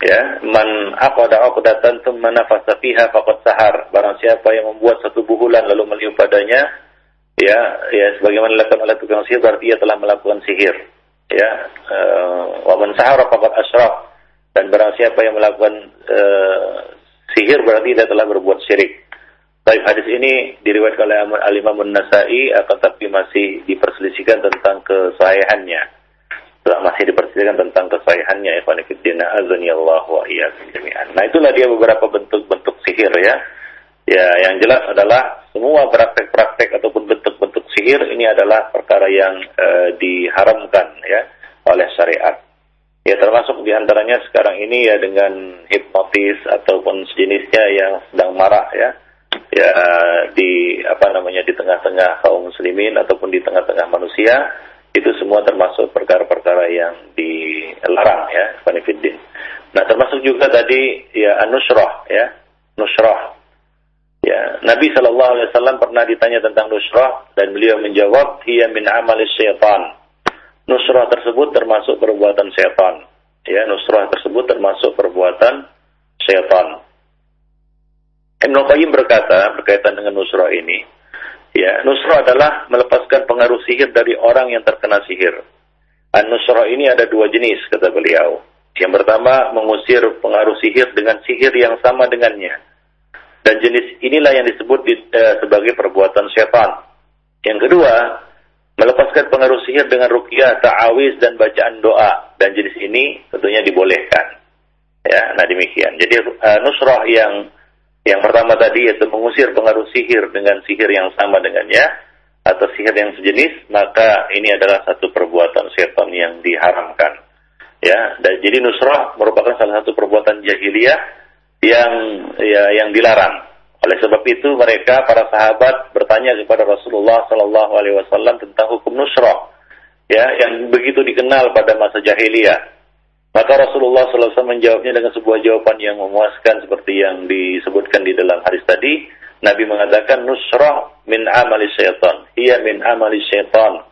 [SPEAKER 1] ya man aqada aqdatan thumma nafasa fiha faqad sahar. Barang siapa yang membuat satu buhulan lalu meniup padanya ya ya sebagaimana dilakukan oleh tukang sihir berarti ia telah melakukan sihir ya uh, wa man sahara faqad asyraf dan barang siapa yang melakukan uh, sihir berarti dia telah berbuat syirik. Baik hadis ini diriwayatkan oleh Al-Imam An-Nasai akan tapi masih diperselisihkan tentang kesahihannya. Telah masih diperselisihkan tentang kesahihannya ikhwan fillah azani Allah wa jami'an. Nah, itulah dia beberapa bentuk-bentuk sihir ya. Ya, yang jelas adalah semua praktek-praktek ataupun bentuk-bentuk sihir ini adalah perkara yang uh, diharamkan ya oleh syariat. Ya termasuk di antaranya sekarang ini ya dengan hipnotis ataupun sejenisnya yang sedang marak ya ya di apa namanya di tengah-tengah kaum muslimin ataupun di tengah-tengah manusia itu semua termasuk perkara-perkara yang dilarang ya Fanifidin. Nah termasuk juga tadi ya anusroh ya nusroh Nabi Shallallahu Alaihi Wasallam pernah ditanya tentang nusroh dan beliau menjawab ia min amalis syaitan nusrah tersebut termasuk perbuatan setan. Ya, nusrah tersebut termasuk perbuatan setan. Ibnu Qayyim berkata berkaitan dengan nusrah ini, ya, nusrah adalah melepaskan pengaruh sihir dari orang yang terkena sihir. An-nusrah ini ada dua jenis kata beliau. Yang pertama mengusir pengaruh sihir dengan sihir yang sama dengannya. Dan jenis inilah yang disebut di, eh, sebagai perbuatan setan. Yang kedua, melepaskan pengaruh sihir dengan rukyah, ta'awiz dan bacaan doa dan jenis ini tentunya dibolehkan. Ya, nah demikian. Jadi uh, nusrah yang yang pertama tadi yaitu mengusir pengaruh sihir dengan sihir yang sama dengannya atau sihir yang sejenis, maka ini adalah satu perbuatan setan yang diharamkan. Ya, dan jadi nusrah merupakan salah satu perbuatan jahiliyah yang ya yang dilarang. Oleh sebab itu mereka para sahabat bertanya kepada Rasulullah Sallallahu Alaihi Wasallam tentang hukum nusrah, ya yang begitu dikenal pada masa jahiliyah. Maka Rasulullah Wasallam menjawabnya dengan sebuah jawaban yang memuaskan seperti yang disebutkan di dalam hadis tadi. Nabi mengatakan nusrah min amali syaitan. Ia min amali syaitan.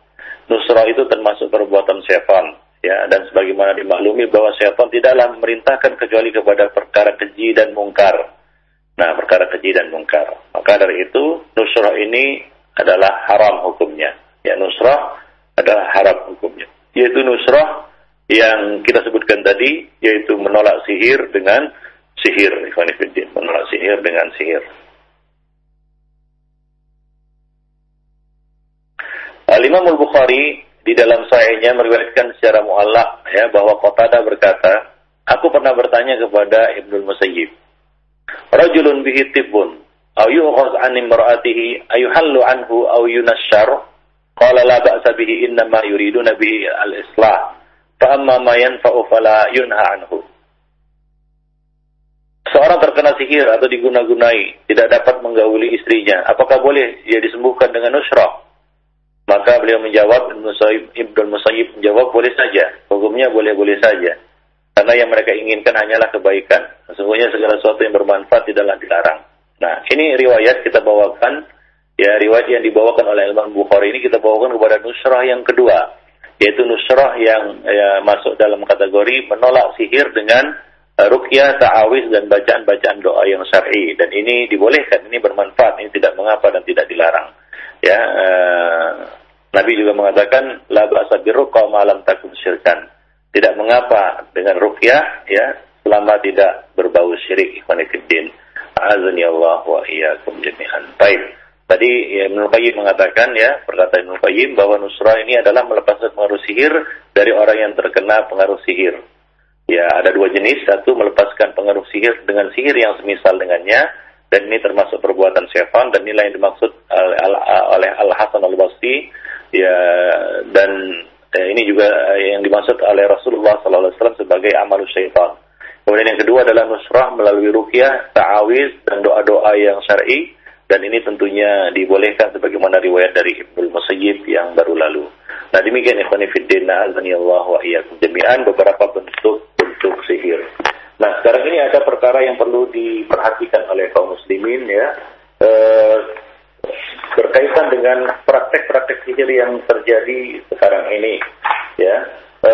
[SPEAKER 1] Nusrah itu termasuk perbuatan syaitan. Ya, dan sebagaimana dimaklumi bahwa syaitan tidaklah memerintahkan kecuali kepada perkara keji dan mungkar. Nah, perkara keji dan mungkar. Maka dari itu, nusrah ini adalah haram hukumnya. Ya, nusrah adalah haram hukumnya. Yaitu nusrah yang kita sebutkan tadi, yaitu menolak sihir dengan sihir. Menolak sihir dengan sihir. Al-Imam Al-Bukhari di dalam sahihnya meriwayatkan secara muallak ya bahwa Qatadah berkata, aku pernah bertanya kepada Ibnu Musayyib rajulun bihi tibbun aw yughaz an imra'atihi ayuhallu anhu aw yunasyar qala la ba'sa bihi inna ma yuriduna bihi al-islah. Fa amma ma yanfa'u fala yunha anhu. Seorang terkena sihir atau diguna-gunai tidak dapat menggauli istrinya, apakah boleh dia disembuhkan dengan nusrah? Maka beliau menjawab, Ibnu Musayyib menjawab, boleh saja. Hukumnya boleh-boleh saja. Karena yang mereka inginkan hanyalah kebaikan. Sesungguhnya segala sesuatu yang bermanfaat tidaklah dilarang. Nah, ini riwayat kita bawakan, ya riwayat yang dibawakan oleh Imam Bukhari ini kita bawakan kepada nusrah yang kedua, yaitu nusrah yang ya, masuk dalam kategori menolak sihir dengan uh, rukyah, ta'awiz dan bacaan-bacaan doa yang syar'i dan ini dibolehkan, ini bermanfaat, ini tidak mengapa dan tidak dilarang. Ya, uh, Nabi juga mengatakan la ba'sa birruqa ma lam takun syirkan tidak mengapa dengan rukyah ya selama tidak berbau syirik ikhwanifiddin. Azani Allah wa iyyakum jami'an. Baik. Tadi ya, Ibnu Qayyim mengatakan ya, perkataan Ibnu Qayyim bahwa nusrah ini adalah melepaskan pengaruh sihir dari orang yang terkena pengaruh sihir. Ya, ada dua jenis. Satu melepaskan pengaruh sihir dengan sihir yang semisal dengannya dan ini termasuk perbuatan syaitan dan nilai yang dimaksud oleh Al-Hasan Al-Basri ya dan Ya, ini juga eh, yang dimaksud oleh Rasulullah SAW sebagai amal syaitan. Kemudian yang kedua adalah nusrah melalui rukyah, ta'awiz, dan doa-doa yang syar'i. Dan ini tentunya dibolehkan sebagaimana riwayat dari Ibnu Musayyib yang baru lalu. Nah demikian ikhwani fiddin azani Allah wa iyyakum beberapa bentuk-bentuk sihir. Nah sekarang ini ada perkara yang perlu diperhatikan oleh kaum muslimin ya. E, berkaitan dengan praktek-praktek sihir yang terjadi sekarang ini. Ya, e,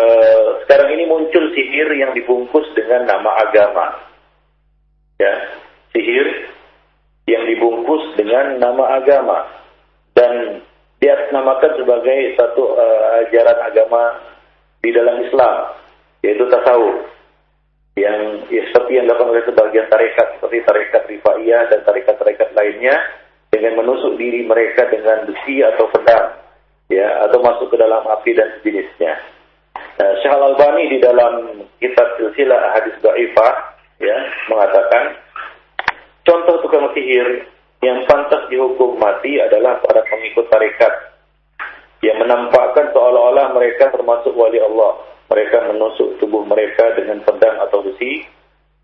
[SPEAKER 1] sekarang ini muncul sihir yang dibungkus dengan nama agama. Ya, sihir yang dibungkus dengan nama agama dan diatasnamakan sebagai satu e, ajaran agama di dalam Islam, yaitu tasawuf yang ya, seperti yang dilakukan oleh sebagian tarekat seperti tarekat rifaiyah dan tarekat-tarekat lainnya dengan menusuk diri mereka dengan besi atau pedang ya atau masuk ke dalam api dan sejenisnya. Nah, Syekh Al-Albani di dalam kitab silsilah hadis dhaifah ya mengatakan contoh tukang sihir yang pantas dihukum mati adalah para pengikut tarekat yang menampakkan seolah-olah mereka termasuk wali Allah. mereka menusuk tubuh mereka dengan pedang atau besi.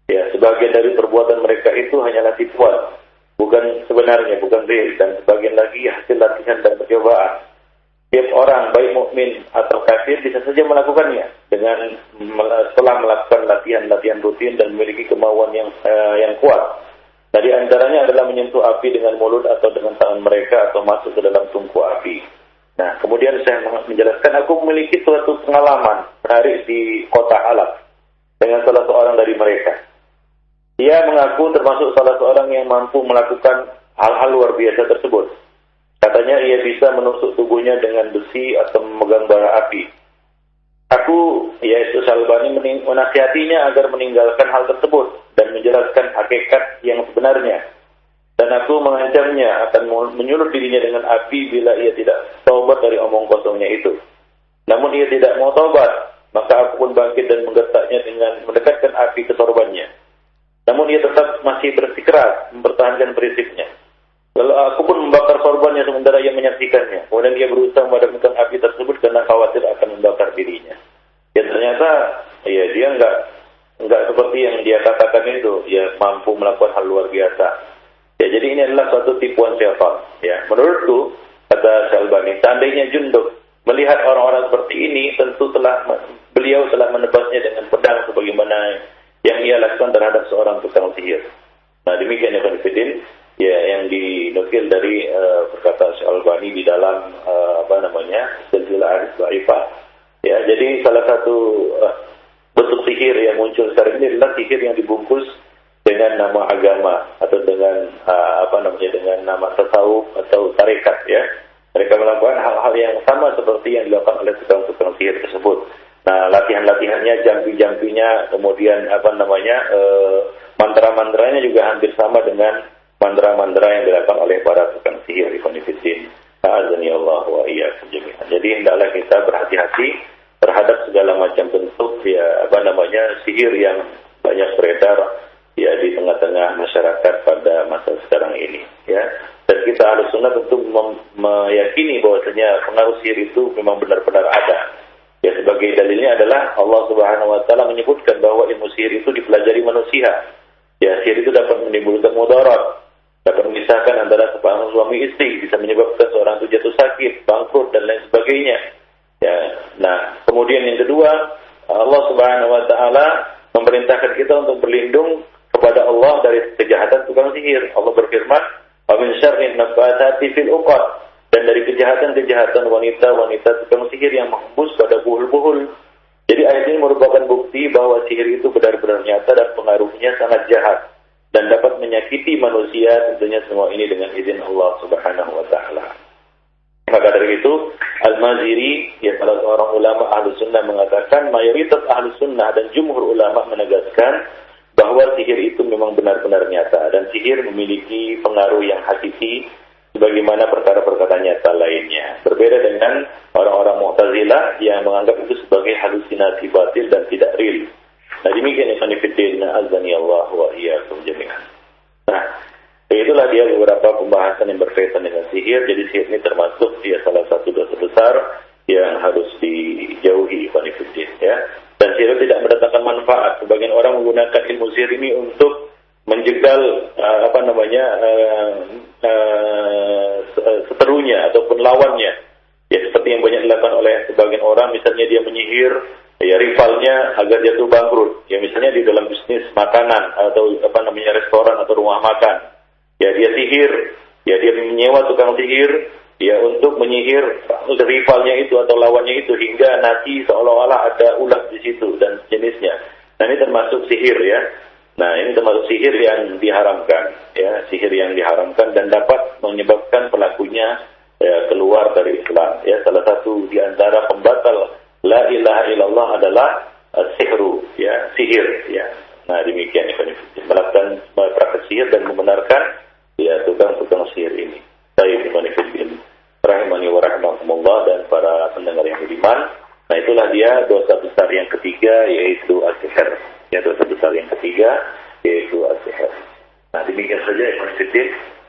[SPEAKER 1] Ya, sebagian dari perbuatan mereka itu hanyalah tipuan, bukan sebenarnya, bukan real, dan sebagian lagi hasil latihan dan percobaan. Tiap orang, baik mukmin atau kafir, bisa saja melakukannya dengan setelah melakukan latihan-latihan rutin dan memiliki kemauan yang uh, yang kuat. Di antaranya adalah menyentuh api dengan mulut atau dengan tangan mereka atau masuk ke dalam tungku api. Nah, kemudian saya menjelaskan aku memiliki suatu pengalaman menarik di kota Alap dengan salah seorang dari mereka. Dia mengaku termasuk salah seorang yang mampu melakukan hal-hal luar biasa tersebut. Katanya ia bisa menusuk tubuhnya dengan besi atau memegang bara api. Aku, yaitu Salbani menasihatinya agar meninggalkan hal tersebut dan menjelaskan hakikat yang sebenarnya. Dan aku mengancamnya akan menyulut dirinya dengan api bila ia tidak taubat dari omong kosongnya itu. Namun ia tidak mau taubat, maka aku pun bangkit dan menggetaknya dengan mendekatkan api ke sorbannya. Namun ia tetap masih bersikeras mempertahankan prinsipnya. Lalu aku pun membakar sorbannya sementara ia menyaksikannya. Kemudian ia berusaha memadamkan api tersebut karena khawatir akan membakar dirinya. Ya ternyata ya dia enggak enggak seperti yang dia katakan itu, ya mampu melakukan hal luar biasa. Ya jadi ini adalah suatu tipuan syaitan. Ya menurutku kata Syalbani, seandainya Junduk melihat orang-orang seperti ini, tentu telah menebasnya dengan pedang sebagaimana yang ia lakukan terhadap seorang tukang sihir. Nah demikian ya Fidin, ya yang dinukil dari uh, perkataan Syalbani di dalam uh, apa namanya silsilah hadis Ya, jadi salah satu uh, bentuk sihir yang muncul sekarang ini adalah sihir yang dibungkus dengan nama agama atau dengan uh, apa namanya dengan nama tasawuf atau tarekat ya. Mereka melakukan hal-hal yang sama seperti yang dilakukan oleh tukang-tukang sihir tersebut. Nah, latihan-latihannya, jampi-jampinya, kemudian apa namanya uh, mantra-mantranya juga hampir sama dengan mantra-mantra yang dilakukan oleh para tukang sihir di Konfidin. Azani Allah wa iyyakum jami'an. Jadi hendaklah kita berhati-hati terhadap segala macam bentuk ya apa namanya sihir yang banyak beredar ya di tengah-tengah masyarakat pada masa sekarang ini ya. Dan kita harus sunnah tentu meyakini bahwasanya pengaruh sihir itu memang benar-benar ada. Ya sebagai dalilnya adalah Allah Subhanahu wa taala menyebutkan bahwa ilmu sihir itu Ya sihir itu dapat menimbulkan mudarat, dapat memisahkan antara sepasang suami istri, bisa menyebabkan seorang itu jatuh sakit, bangkrut dan lain sebagainya. Ya, nah kemudian yang kedua Allah Subhanahu Wa Taala memerintahkan kita untuk berlindung kepada Allah dari kejahatan tukang sihir. Allah berfirman, "Wa min syarri nafathati fil uqad." Dan dari kejahatan-kejahatan wanita-wanita tukang sihir yang menghembus pada buhul-buhul. Jadi ayat ini merupakan bukti bahwa sihir itu benar-benar nyata dan pengaruhnya sangat jahat dan dapat menyakiti manusia tentunya semua ini dengan izin Allah Subhanahu wa taala. Maka dari itu Al-Maziri ya salah seorang ulama ahlu sunnah mengatakan mayoritas ahlu sunnah dan jumhur ulama menegaskan bahwa sihir itu memang benar-benar nyata dan sihir memiliki pengaruh yang hakiki sebagaimana perkara-perkara nyata lainnya. Berbeda dengan orang-orang Mu'tazilah yang menganggap itu sebagai halusinasi batil dan tidak real. Nah demikian ikhwan fillah azani Allah wa iyyakum jami'an. Nah, itulah dia beberapa pembahasan yang berkaitan dengan sihir. Jadi sihir ini termasuk dia salah satu dosa besar yang harus dijauhi fillah ya. Dan sihir tidak mendatangkan manfaat. Sebagian orang menggunakan ilmu sihir ini untuk menjegal uh, apa namanya uh, uh, seterunya ataupun lawannya. Ya seperti yang banyak dilakukan oleh sebagian orang, misalnya dia menyihir ya rivalnya agar jatuh bangkrut. Ya misalnya di dalam bisnis makanan atau apa namanya restoran atau rumah makan. Ya dia sihir, ya dia menyewa tukang sihir ya untuk menyihir rivalnya itu atau lawannya itu hingga nanti seolah-olah ada ulat di situ dan jenisnya. Nah ini termasuk sihir ya. Nah ini termasuk sihir yang diharamkan ya sihir yang diharamkan dan dapat menyebabkan pelakunya ya, keluar dari Islam ya salah satu di antara pembatal La ilaha illallah adalah uh, sihru, ya, sihir, ya. Nah, demikian Ibn melakukan praktek sihir dan membenarkan ya tukang-tukang sihir ini. Saya Ibn rahimani wa rahmatullah dan para pendengar yang beriman. Nah itulah dia dosa besar yang ketiga yaitu al-sihr. Ya dosa besar yang ketiga yaitu al-sihr. Nah demikian saja yang sedikit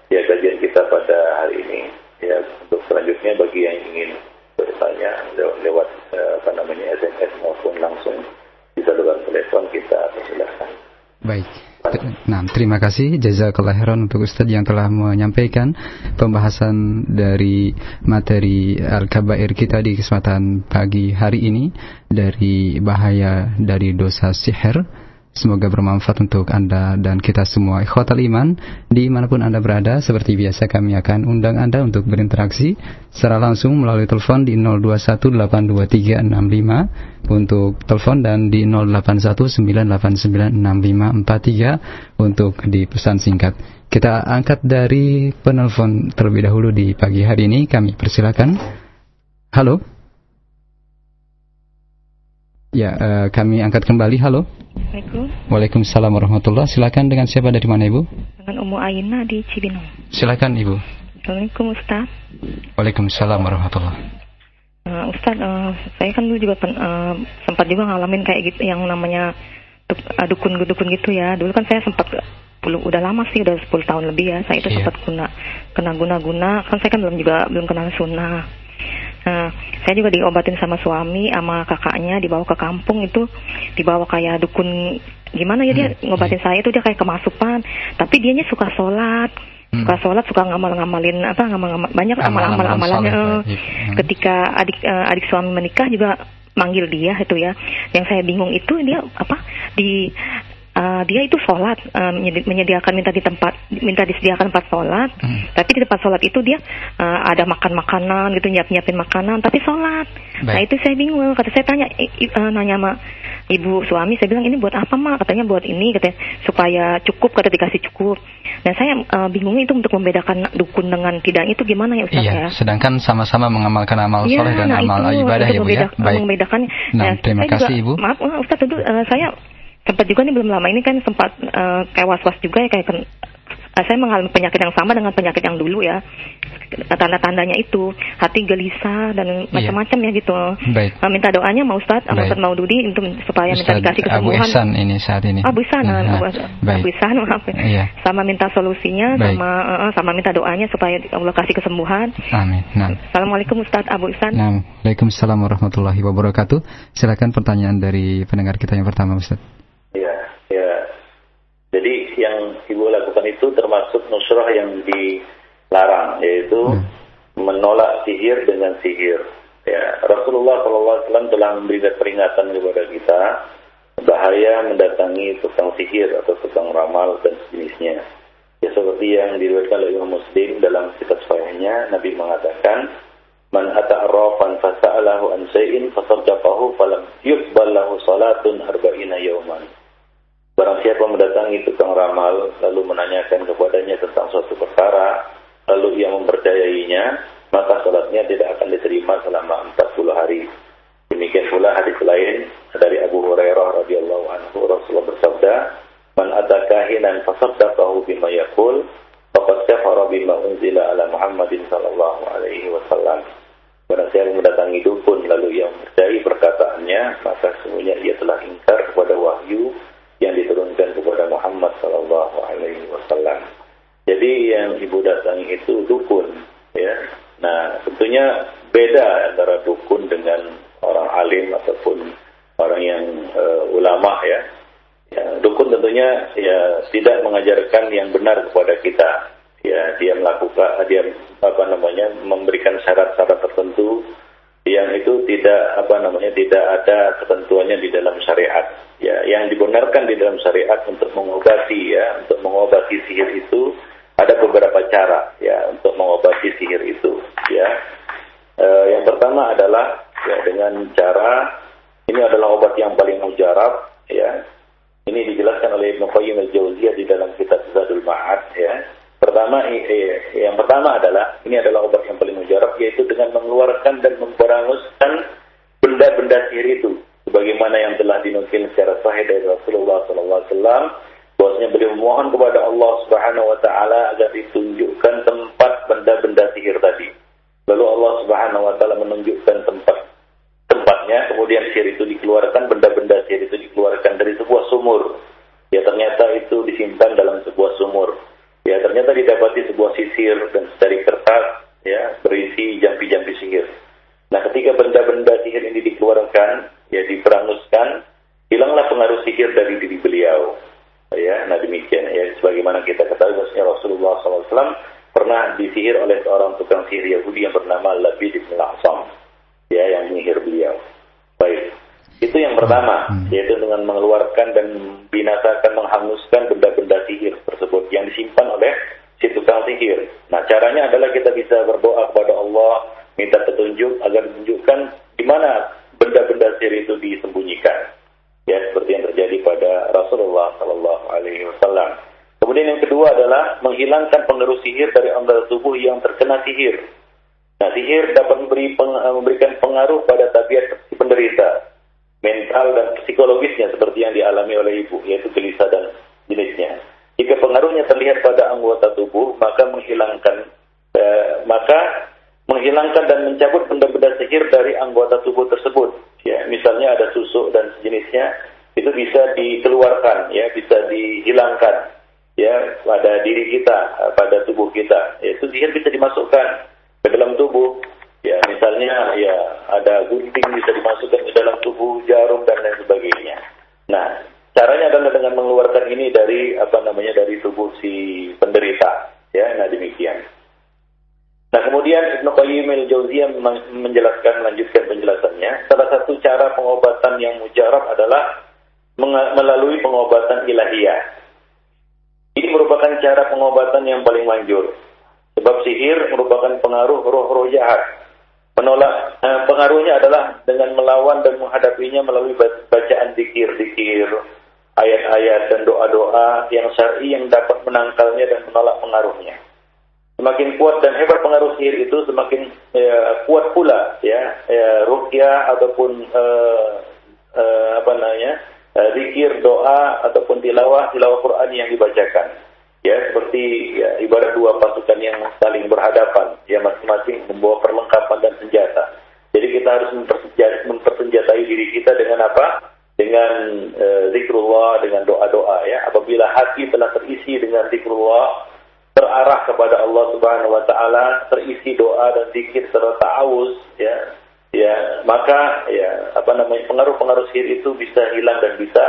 [SPEAKER 1] ya kajian kita pada hari ini. Ya untuk selanjutnya bagi yang ingin bertanya lewat, lewat eh, apa namanya SMS maupun langsung bisa dengan telepon kita persilahkan.
[SPEAKER 2] Baik terima kasih jazakallah khairan untuk Ustaz yang telah menyampaikan pembahasan dari materi Al-Kabair kita di kesempatan pagi hari ini dari bahaya dari dosa sihir. Semoga bermanfaat untuk Anda dan kita semua. Ikhwatal iman Di mana pun Anda berada Seperti biasa kami akan undang Anda untuk berinteraksi Secara langsung melalui telepon di 02182365 Untuk telepon dan di 0819896543 Untuk di pesan singkat. Kita angkat dari penelpon terlebih dahulu di pagi hari ini. Kami persilakan. Halo Ya, uh, kami angkat kembali. Halo.
[SPEAKER 3] Assalamualaikum.
[SPEAKER 2] Waalaikumsalam warahmatullah. Silakan dengan siapa dari mana Ibu?
[SPEAKER 3] Dengan Umu Aina di Cibinong.
[SPEAKER 2] Silakan Ibu.
[SPEAKER 3] Assalamualaikum Ustaz.
[SPEAKER 2] Waalaikumsalam warahmatullah.
[SPEAKER 3] Uh, Ustaz, uh, saya kan dulu juga pen, uh, sempat juga ngalamin kayak gitu yang namanya dukun-dukun gitu ya. Dulu kan saya sempat belum udah lama sih udah 10 tahun lebih ya. Saya itu yeah. sempat guna kena guna-guna. Kan saya kan belum juga belum kenal sunnah. Nah, saya juga diobatin sama suami, sama kakaknya dibawa ke kampung itu, dibawa kayak dukun gimana ya dia hmm. ngobatin saya itu dia kayak kemasukan, tapi dianya suka sholat, hmm. suka sholat, suka ngamal-ngamalin apa ngamal-ngamal banyak amal-amal amalannya. Hmm. Ketika adik uh, adik suami menikah juga manggil dia itu ya. Yang saya bingung itu dia apa di uh, dia itu sholat uh, menyediakan minta di tempat minta disediakan tempat sholat. Hmm. tapi di tempat sholat itu dia uh, ada makan makanan gitu nyiap nyiapin makanan tapi sholat. Nah itu saya bingung kata saya tanya uh, nanya sama ibu suami saya bilang ini buat apa mak? Katanya buat ini katanya supaya cukup kata dikasih cukup. Dan saya uh, bingung itu untuk membedakan dukun dengan tidak itu gimana ya Ustaz
[SPEAKER 2] iya,
[SPEAKER 3] ya?
[SPEAKER 2] sedangkan sama-sama mengamalkan amal ya, soleh dan
[SPEAKER 3] nah
[SPEAKER 2] amal
[SPEAKER 3] itu,
[SPEAKER 2] ibadah
[SPEAKER 3] itu
[SPEAKER 2] ya Bu ya?
[SPEAKER 3] baik. membedakan
[SPEAKER 2] nah, nah terima kasih
[SPEAKER 3] juga,
[SPEAKER 2] Ibu.
[SPEAKER 3] maaf Ustaz tentu uh, saya sempat juga nih belum lama. Ini kan sempat uh, kayak was-was juga ya kayak uh, saya mengalami penyakit yang sama dengan penyakit yang dulu ya. Tanda-tandanya itu hati gelisah dan iya. macam-macam ya gitu.
[SPEAKER 2] Baik.
[SPEAKER 3] Uh, minta doanya mau Ustaz mau Ustaz Maududi untuk supaya Ustaz minta dikasih kesembuhan.
[SPEAKER 2] Abu Ihsan ini saat ini.
[SPEAKER 3] Abu Ihsan nah, Abu,
[SPEAKER 2] Abu
[SPEAKER 3] Ihsan maaf iya. sama minta solusinya Baik. sama uh, sama minta doanya supaya Allah kasih kesembuhan.
[SPEAKER 2] Amin. Nah.
[SPEAKER 3] Assalamualaikum Ustaz Abu Ihsan.
[SPEAKER 2] Nah. Waalaikumsalam warahmatullahi wabarakatuh. Silakan pertanyaan dari pendengar kita yang pertama Ustaz
[SPEAKER 1] ibu lakukan itu termasuk nusrah yang dilarang yaitu hmm. menolak sihir dengan sihir. Ya, Rasulullah SAW telah memberikan peringatan kepada kita bahaya mendatangi tukang sihir atau tukang ramal dan sejenisnya. Ya seperti yang diriwayatkan oleh Imam Muslim dalam kitab sahihnya Nabi mengatakan Man ata'arrafan fasa'alahu an shay'in fasaddaqahu falam yuqbal lahu salatun arba'ina yawman. Barang siapa mendatangi tukang ramal, lalu menanyakan kepadanya tentang suatu perkara, lalu ia mempercayainya, maka salatnya tidak akan diterima selama 40 hari. Demikian pula hadis lain dari Abu Hurairah radhiyallahu anhu Rasulullah bersabda, "Man atakahinan fasaddaqahu bima yaqul, faqad kafara bima unzila ala Muhammadin sallallahu alaihi wasallam." Barang siapa mendatangi dukun lalu ia mempercayai perkataannya, maka semuanya ia telah ingkar kepada wahyu yang diturunkan kepada Muhammad Sallallahu Alaihi Wasallam. Jadi yang ibu datangi itu dukun, ya. Nah, tentunya beda antara dukun dengan orang alim ataupun orang yang uh, ulama ya. ya. Dukun tentunya ya tidak mengajarkan yang benar kepada kita. Ya, dia melakukan dia apa namanya memberikan syarat-syarat tertentu yang itu tidak apa namanya tidak ada ketentuannya di dalam syariat. Ya yang dibenarkan di dalam syariat untuk mengobati ya untuk mengobati sihir itu ada beberapa cara ya untuk mengobati sihir itu ya. E, yang pertama adalah ya dengan cara ini adalah obat yang paling mujarab ya. Ini dijelaskan oleh Ibnu Qayyim al-Jauziyah di dalam kitab Zadul Ma'ad ya Pertama, eh, yang pertama adalah ini adalah obat yang paling mujarab yaitu dengan mengeluarkan dan memperanguskan benda-benda sihir itu sebagaimana yang telah dinukil secara sahih dari Rasulullah SAW bahwasanya beliau memohon kepada Allah Subhanahu wa taala agar ditunjukkan tempat benda-benda sihir tadi. Lalu Allah Subhanahu wa taala menunjukkan tempat tempatnya, kemudian sihir itu dikeluarkan, kemudian Ibnu Qayyim al-Jauziyah menjelaskan melanjutkan penjelasannya. Salah satu cara pengobatan yang mujarab adalah melalui pengobatan ilahiyah. Ini merupakan cara pengobatan yang paling manjur. Sebab sihir merupakan pengaruh roh-roh jahat menolak eh, pengaruhnya adalah dengan melawan dan menghadapinya melalui bacaan dikir-dikir, ayat-ayat dan doa-doa yang syar'i yang dapat menangkalnya dan menolak pengaruhnya. Semakin kuat dan hebat pengaruh sihir itu, semakin ya, kuat pula ya, ya rukyah ataupun uh, uh, apa namanya uh, zikir, doa ataupun tilawah tilawah Quran yang dibacakan. Ya seperti ya, ibarat dua pasukan yang saling berhadapan ya masing-masing membawa perlengkapan dan senjata. Jadi kita harus mempersenjatai, mempersenjatai diri kita dengan apa? Dengan e, zikrullah dengan doa-doa ya. Apabila hati telah terisi dengan zikrullah terarah kepada Allah Subhanahu wa taala terisi doa dan zikir serta ta'awuz ya ya maka ya apa namanya pengaruh-pengaruh sihir itu bisa hilang dan bisa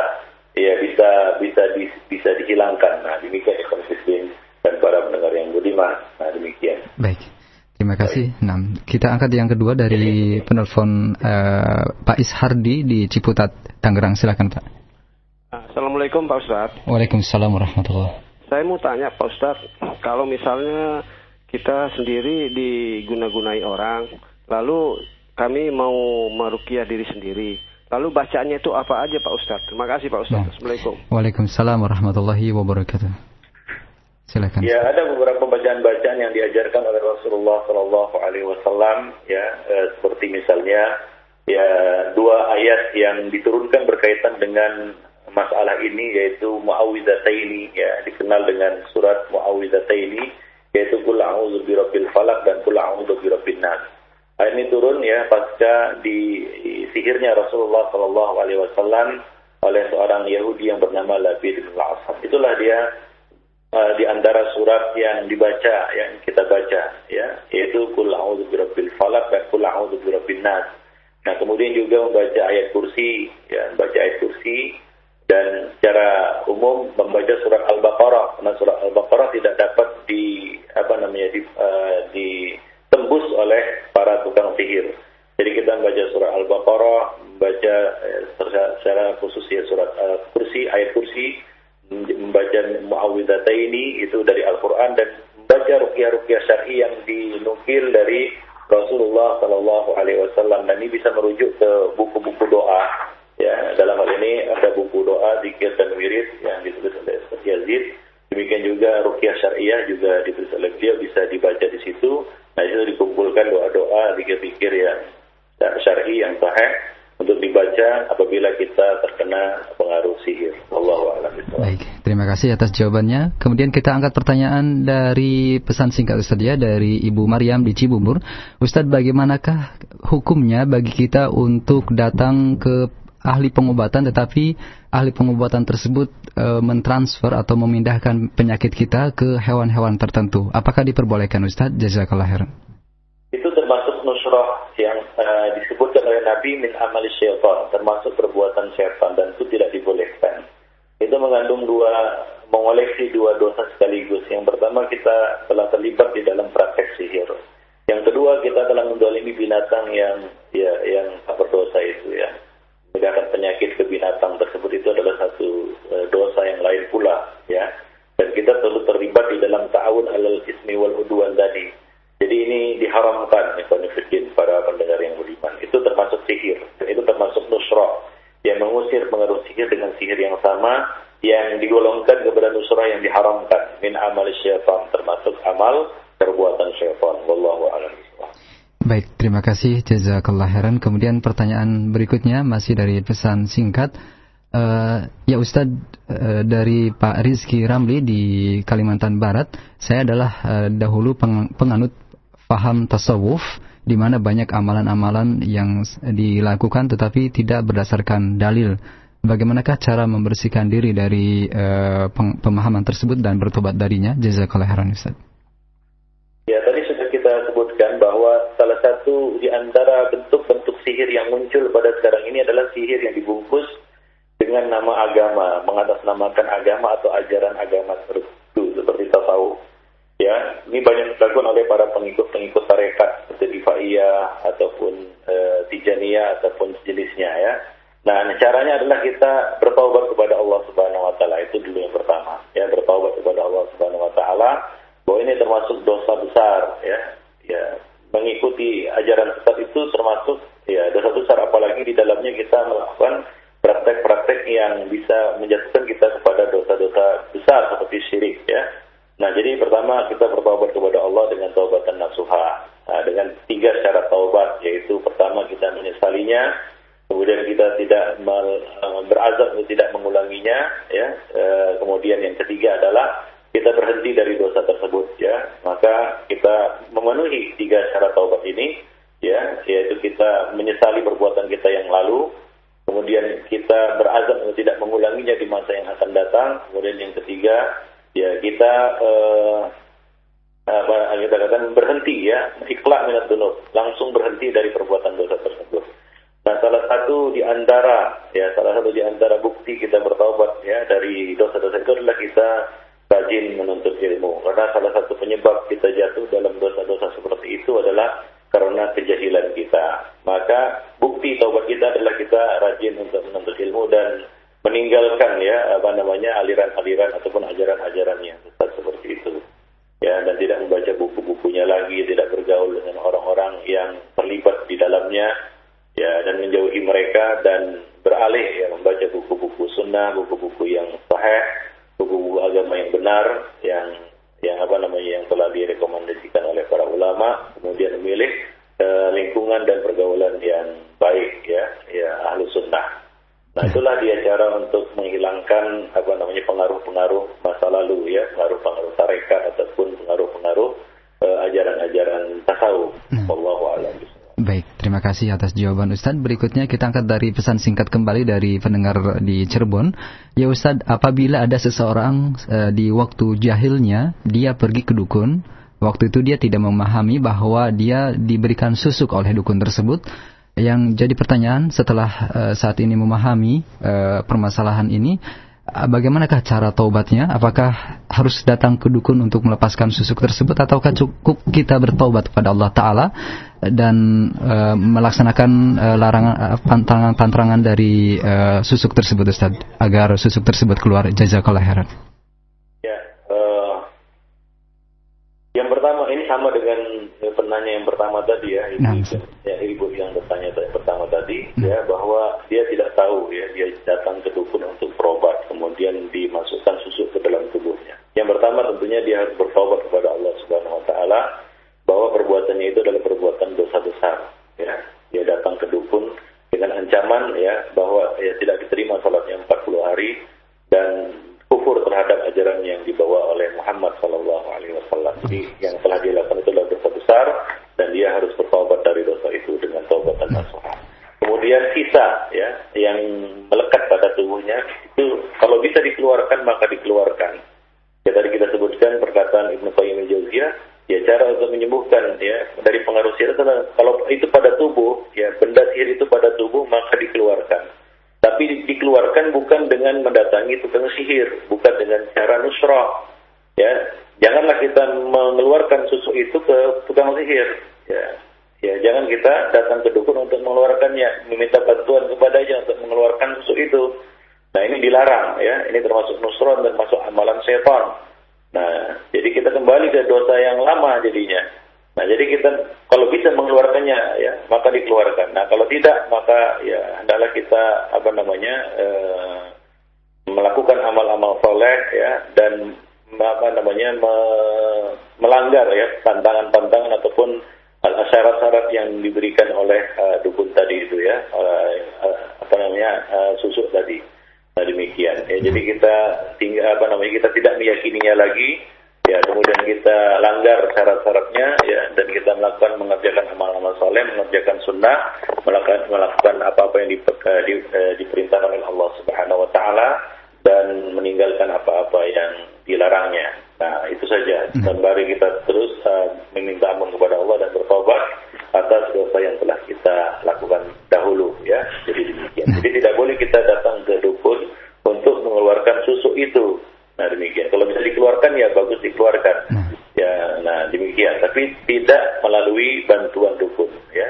[SPEAKER 1] ya bisa bisa di, bisa dihilangkan. Nah demikian Ikhwan dan para pendengar yang budiman. Nah demikian.
[SPEAKER 2] Baik. Terima kasih. Nah, kita angkat yang kedua dari penelpon uh, Pak Ishardi di Ciputat, Tangerang. Silakan Pak.
[SPEAKER 4] Assalamualaikum Pak Ustadz.
[SPEAKER 2] Waalaikumsalam warahmatullahi
[SPEAKER 4] Saya mau tanya Pak Ustadz, kalau misalnya kita sendiri diguna-gunai orang, lalu kami mau merukiah diri sendiri, Lalu bacaannya itu apa aja Pak Ustadz? Terima kasih Pak Ustadz. Nah. Assalamualaikum.
[SPEAKER 2] Waalaikumsalam warahmatullahi wabarakatuh. Silakan.
[SPEAKER 1] Ya, ada beberapa bacaan-bacaan yang diajarkan oleh Rasulullah Shallallahu Alaihi Wasallam, ya, eh, seperti misalnya ya dua ayat yang diturunkan berkaitan dengan masalah ini yaitu Muawwidhataini ya dikenal dengan surat Muawwidhataini yaitu Qul a'udzu birabbil falaq dan Qul a'udzu birabbin nas. Ayat ini turun ya pasca di sihirnya Rasulullah Shallallahu Alaihi Wasallam oleh seorang Yahudi yang bernama Labid bin Asam. Itulah dia uh, di antara surat yang dibaca yang kita baca ya yaitu Qul a'udzu birabbil falaq dan Qul a'udzu birabbin nas. Nah, kemudian juga membaca ayat kursi ya, membaca ayat kursi dan secara umum membaca surat Al-Baqarah. Karena surat Al-Baqarah tidak dapat di apa namanya di, uh, di tembus oleh para tukang sihir. Jadi kita membaca surah Al-Baqarah, membaca eh, secara khusus ya surat uh, kursi, ayat kursi, membaca ini itu dari Al-Quran dan membaca rukyah-rukyah syar'i yang dinukil dari Rasulullah Shallallahu Alaihi Wasallam. Dan ini bisa merujuk ke buku-buku doa ya dalam hal ini ada buku doa zikir dan wirid yang ditulis oleh Yazid demikian juga rukyah syariah juga ditulis oleh beliau bisa dibaca di situ Nah itu dikumpulkan doa-doa, pikir-pikir yang syar'i yang sahih untuk dibaca apabila kita terkena pengaruh sihir. Allahu a'lam
[SPEAKER 2] Baik, terima kasih atas jawabannya. Kemudian kita angkat pertanyaan dari pesan singkat Ustaz ya dari Ibu Maryam di Cibubur. Ustaz, bagaimanakah hukumnya bagi kita untuk datang ke ahli pengobatan tetapi ahli pengobatan tersebut e, mentransfer atau memindahkan penyakit kita ke hewan-hewan tertentu. Apakah diperbolehkan Ustaz? Jazakallah khairan.
[SPEAKER 1] Itu termasuk nusrah yang e, disebutkan oleh Nabi min amali syaitan, termasuk perbuatan syaitan dan itu tidak dibolehkan. Itu mengandung dua mengoleksi dua dosa sekaligus. Yang pertama kita telah terlibat di dalam praktek sihir. Yang kedua kita telah mendolimi binatang yang ya yang berdosa itu ya menegakkan penyakit ke binatang tersebut itu adalah satu uh, dosa yang lain pula ya. Dan kita perlu terlibat di dalam ta'awun alal ismi wal udwan tadi. Jadi ini diharamkan ya para pendengar yang beriman. Itu termasuk sihir dan itu termasuk nusrah yang mengusir pengaruh sihir dengan sihir yang sama yang digolongkan kepada nusrah yang diharamkan. Min amal syaitan termasuk amal a'lam
[SPEAKER 2] Baik, terima kasih jazakallah heran. Kemudian pertanyaan berikutnya masih dari pesan singkat. Uh, ya Ustadz uh, dari Pak Rizky Ramli di Kalimantan Barat, saya adalah uh, dahulu peng penganut paham tasawuf di mana banyak amalan-amalan yang dilakukan tetapi tidak berdasarkan dalil. Bagaimanakah cara membersihkan diri dari uh, pemahaman tersebut dan bertobat darinya? Jazakallah khairan Ustaz.
[SPEAKER 1] Ya, tadi sebutkan bahwa salah satu di antara bentuk-bentuk sihir yang muncul pada sekarang ini adalah sihir yang dibungkus dengan nama agama, mengatasnamakan agama atau ajaran agama tertentu seperti tasawuf. Ya, ini banyak dilakukan oleh para pengikut-pengikut tarekat seperti Difaiyah ataupun e, Tijaniyah ataupun sejenisnya ya. Nah, caranya adalah kita bertaubat kepada Allah Subhanahu wa taala. Itu dulu yang pertama, ya, bertaubat kepada Allah Subhanahu wa taala bahwa ini termasuk dosa besar ya ya mengikuti ajaran sesat itu termasuk ya dosa besar apalagi di dalamnya kita melakukan praktek-praktek yang bisa menjatuhkan kita kepada dosa-dosa besar seperti syirik ya. Nah, jadi pertama kita bertaubat kepada Allah dengan taubatan nasuha. Nah, dengan tiga syarat taubat yaitu pertama kita menyesalinya, kemudian kita tidak berazam untuk tidak mengulanginya ya. E, kemudian yang ketiga adalah kita berhenti dari dosa tersebut ya. Maka kita memenuhi tiga syarat taubat ini ya yaitu kita menyesali perbuatan kita yang lalu kemudian kita berazam untuk tidak mengulanginya di masa yang akan datang kemudian yang ketiga ya kita eh, apa kita katakan berhenti ya ikhlas minat dunub langsung berhenti dari perbuatan dosa tersebut. Nah salah satu di antara ya salah satu di antara bukti kita bertaubat ya dari dosa-dosa itu adalah kita rajin menuntut ilmu. Karena salah satu penyebab kita jatuh dalam dosa-dosa seperti itu adalah karena kejahilan kita. Maka bukti taubat kita adalah kita rajin untuk menuntut ilmu dan meninggalkan ya apa namanya aliran-aliran ataupun ajaran-ajaran yang sesat seperti itu. Ya dan tidak membaca buku-bukunya lagi, tidak bergaul dengan orang-orang yang terlibat di dalamnya ya dan menjauhi mereka dan beralih ya membaca buku-buku sunnah, buku-buku yang sahih buku-buku agama yang benar yang yang apa namanya yang telah direkomendasikan oleh para ulama kemudian memilih uh, lingkungan dan pergaulan yang baik ya ya ahlu sunnah. Nah itulah dia cara untuk menghilangkan apa namanya pengaruh-pengaruh masa lalu ya pengaruh-pengaruh tarekat ataupun pengaruh-pengaruh uh, ajaran-ajaran tasawuf. Hmm. Wallahu a'lam
[SPEAKER 2] Baik, terima kasih atas jawaban Ustadz. Berikutnya kita angkat dari pesan singkat kembali dari pendengar di Cirebon. Ya Ustadz, apabila ada seseorang e, di waktu jahilnya, dia pergi ke dukun, waktu itu dia tidak memahami bahwa dia diberikan susuk oleh dukun tersebut. Yang jadi pertanyaan setelah e, saat ini memahami e, permasalahan ini, bagaimanakah cara taubatnya? Apakah harus datang ke dukun untuk melepaskan susuk tersebut ataukah cukup kita bertaubat kepada Allah Ta'ala dan uh, melaksanakan uh, larangan pantangan-pantangan dari uh, susuk tersebut Ustaz agar susuk tersebut keluar jazakallah khairan.
[SPEAKER 1] Ya, uh, yang pertama ini sama dengan penanya yang pertama tadi ya, ibu, nah, ya ibu yang bertanya tadi, pertama tadi nah. ya bahwa dia tidak tahu ya dia datang ke dukun kemudian dimasukkan susuk ke dalam tubuhnya. Yang pertama tentunya dia harus bertobat kepada Allah Subhanahu wa taala bahwa perbuatannya itu adalah perbuatan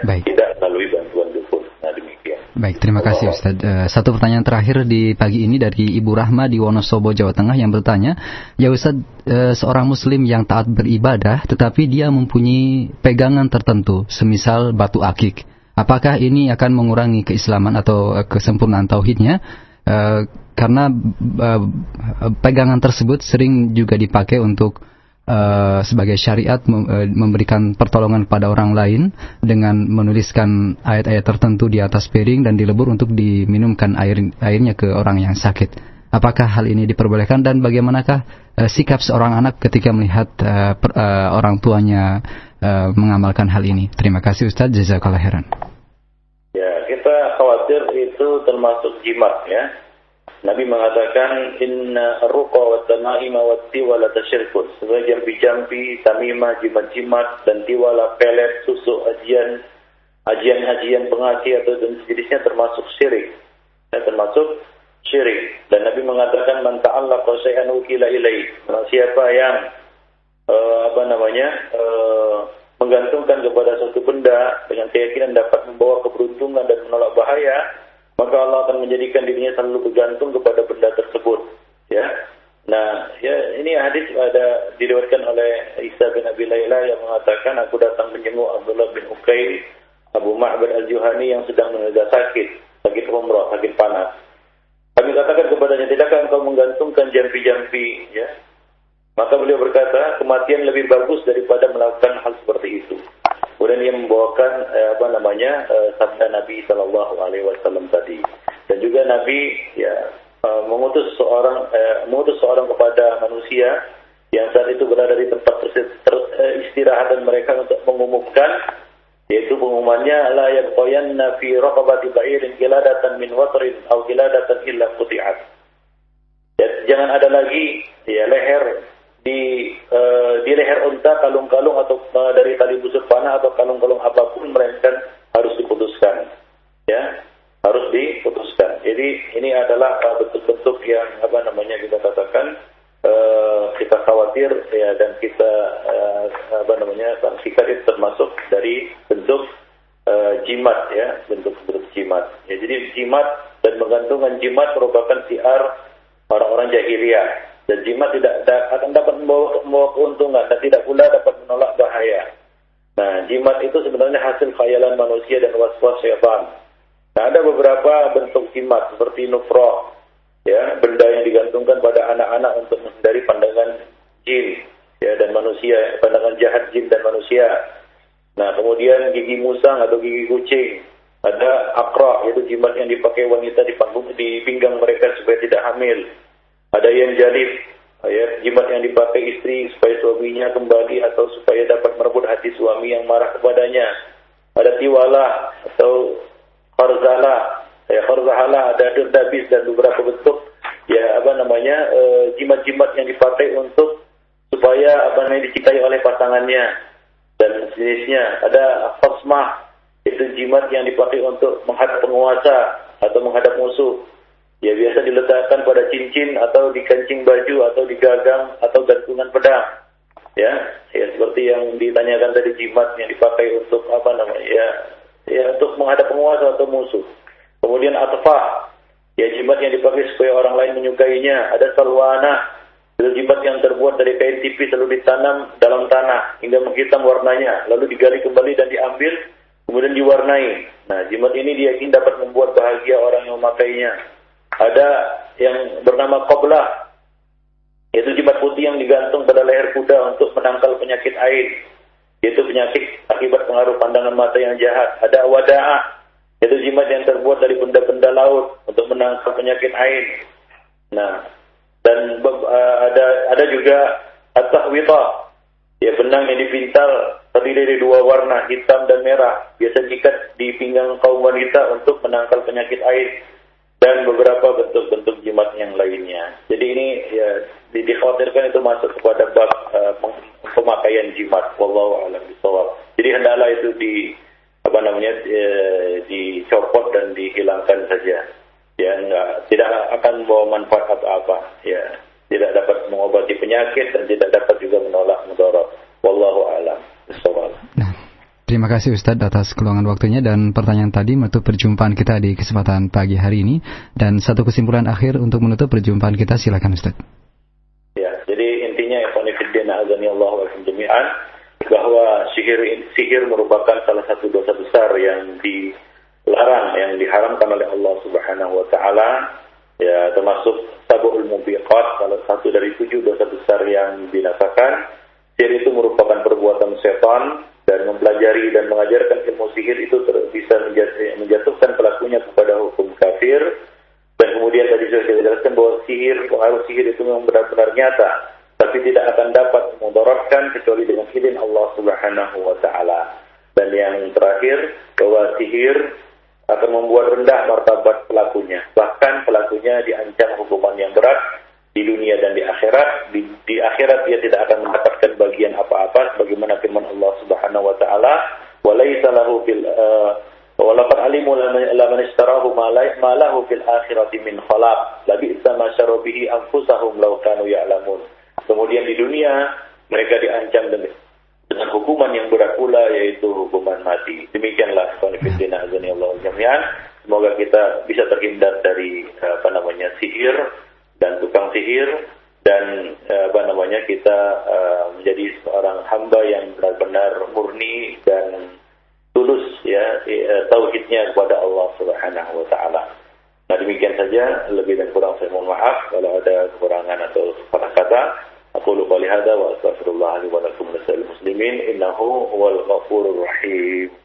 [SPEAKER 1] Baik. Tidak melalui bantuan dukun. Nah, demikian.
[SPEAKER 2] Baik, terima kasih Ustaz. Uh, satu pertanyaan terakhir di pagi ini dari Ibu Rahma di Wonosobo, Jawa Tengah yang bertanya, ya Ustaz, uh, seorang muslim yang taat beribadah tetapi dia mempunyai pegangan tertentu, semisal batu akik. Apakah ini akan mengurangi keislaman atau uh, kesempurnaan tauhidnya? Uh, karena uh, pegangan tersebut sering juga dipakai untuk uh, sebagai syariat eh, memberikan pertolongan pada orang lain dengan menuliskan ayat-ayat tertentu di atas piring dan dilebur untuk diminumkan air airnya ke orang yang sakit. Apakah hal ini diperbolehkan dan bagaimanakah uh, sikap seorang anak ketika melihat uh, per, uh, orang tuanya uh, mengamalkan hal ini? Terima kasih Ustaz, jazakallah khairan.
[SPEAKER 1] Ya, kita khawatir itu termasuk jimat ya Nabi mengatakan inna ruqa wa tamaima wa tiwala tasyirkun. Sebagai jampi-jampi, tamimah, jimat-jimat dan tiwala pelet, susu, ajian, ajian-ajian pengaji atau dan sejenisnya termasuk syirik. Ya, termasuk syirik. Dan Nabi mengatakan man ta'allaqa syai'an ukila ilaih. Siapa yang uh, apa namanya? Uh, menggantungkan kepada suatu benda dengan keyakinan dapat membawa keberuntungan dan menolak bahaya, maka Allah akan menjadikan dirinya selalu bergantung kepada benda tersebut. Ya. Nah, ya ini hadis ada diriwayatkan oleh Isa bin Abi Layla yang mengatakan aku datang menjenguk Abdullah bin Uqail Abu Ma'bad al-Juhani yang sedang menegak sakit, sakit umrah, sakit panas. Kami katakan kepadanya, tidakkah engkau menggantungkan jampi-jampi, ya? Maka beliau berkata, kematian lebih bagus daripada melakukan hal seperti itu. Kemudian dia membawakan eh, apa namanya eh, sabda Nabi Shallallahu Alaihi Wasallam tadi. Dan juga Nabi ya eh, mengutus seorang eh, mengutus seorang kepada manusia yang saat itu berada di tempat eh, istirahatan mereka untuk mengumumkan yaitu pengumumannya la yabqayanna fi raqabati ba'irin qiladatan min watrin aw qiladatan illa quti'at. Ya, jangan ada lagi ya leher di uh, di leher unta kalung-kalung atau uh, dari tali busur panah atau kalung-kalung apa pun melainkan harus diputuskan ya. Harus diputuskan. Jadi ini adalah uh, bentuk-bentuk yang apa namanya kita katakan uh, kita khawatir ya dan kita uh, apa namanya saksikan itu termasuk dari bentuk uh, jimat ya bentuk-bentuk jimat. Ya jadi jimat dan menggantungkan jimat merupakan siar orang-orang jahiliyah dan jimat tidak akan dapat membawa, membawa keuntungan dan tidak pula dapat menolak bahaya. Nah, jimat itu sebenarnya hasil khayalan manusia dan was-was syaitan. Nah, ada beberapa bentuk jimat seperti nufroh, ya, benda yang digantungkan pada anak-anak untuk menghindari pandangan jin, ya, dan manusia, pandangan jahat jin dan manusia. Nah, kemudian gigi musang atau gigi kucing, ada akra, yaitu jimat yang dipakai wanita di panggung di pinggang mereka supaya tidak hamil. Ada yang jalib, ya, jimat yang dipakai istri supaya suaminya kembali atau supaya dapat merebut hati suami yang marah kepadanya. Ada tiwala atau kharzala, ya kharzahala, ada derdabis dan beberapa bentuk ya apa namanya eh, jimat-jimat yang dipakai untuk supaya apa namanya dicintai oleh pasangannya dan jenisnya. Ada khosmah, itu jimat yang dipakai untuk menghadap penguasa atau menghadap musuh ya biasa diletakkan pada cincin atau di kancing baju atau di gagang atau gantungan pedang. ya ya seperti yang ditanyakan tadi jimat yang dipakai untuk apa namanya ya ya untuk menghadap penguasa atau musuh. Kemudian atfah ya jimat yang dipakai supaya orang lain menyukainya. Ada salwana itu jimat yang terbuat dari kain tipis lalu ditanam dalam tanah hingga menghitam warnanya lalu digali kembali dan diambil kemudian diwarnai. Nah jimat ini diyakini dapat membuat bahagia orang yang memakainya ada yang bernama qoblah yaitu jimat putih yang digantung pada leher kuda untuk menangkal penyakit air, yaitu penyakit akibat pengaruh pandangan mata yang jahat. Ada wada'ah, yaitu jimat yang terbuat dari benda-benda laut untuk menangkal penyakit air. Nah, dan uh, ada ada juga at-tahwita, ya benang yang dipintal terdiri dari dua warna, hitam dan merah. Biasa diikat di pinggang kaum wanita untuk menangkal penyakit air dan beberapa bentuk-bentuk jimat yang lainnya. Jadi ini ya dikhawatirkan itu masuk kepada bab uh, pemakaian jimat. Wallahu a'lam bishawab. Jadi hendaklah itu di apa namanya e, dicopot dan dihilangkan saja. Ya enggak tidak akan membawa manfaat atau apa. Ya tidak dapat mengobati penyakit dan tidak dapat juga menolak mudarat. Wallahu a'lam bishawab.
[SPEAKER 2] Terima kasih Ustadz atas keluangan waktunya dan pertanyaan tadi menutup perjumpaan kita di kesempatan pagi hari ini. Dan satu kesimpulan akhir untuk menutup perjumpaan kita silakan Ustadz.
[SPEAKER 1] Ya, jadi intinya azani Allah bahwa sihir sihir merupakan salah satu dosa besar yang dilarang, yang diharamkan oleh Allah Subhanahu wa taala ya termasuk sabul mubiqat salah satu dari tujuh dosa besar yang binasakan. Sihir itu merupakan perbuatan setan dan mempelajari dan mengajarkan ilmu sihir itu bisa menjatuhkan pelakunya kepada hukum kafir. Dan kemudian tadi sudah dijelaskan bahwa sihir pengaruh sihir itu memang benar-benar nyata tapi tidak akan dapat memudaratkan kecuali dengan izin Allah Subhanahu wa taala. Dan yang terakhir bahwa sihir akan membuat rendah martabat pelakunya. Bahkan pelakunya diancam hukuman yang berat di dunia dan di akhirat. Di, di akhirat dia tidak akan mendapatkan bagian apa-apa sebagaimana firman Allah Subhanahu wa taala, "Wa laisa lahu fil uh, wa laqad alimu laman ishtarahu ma lahu fil akhirati min khalaq. Labi sama syarabihi anfusahum law kanu ya'lamun." Kemudian di dunia mereka diancam dengan dengan hukuman yang berat pula yaitu hukuman mati. Demikianlah konfidina azani Allah. Semoga kita bisa terhindar dari apa namanya sihir dan tukang sihir dan eh, apa namanya kita uh, menjadi seorang hamba yang benar-benar murni dan tulus ya uh, tauhidnya kepada Allah Subhanahu wa taala. Nah demikian saja lebih dan kurang saya mohon maaf kalau ada kekurangan atau salah kata. Aku lupa lihat wa astaghfirullah muslimin innahu huwal ghafurur rahim.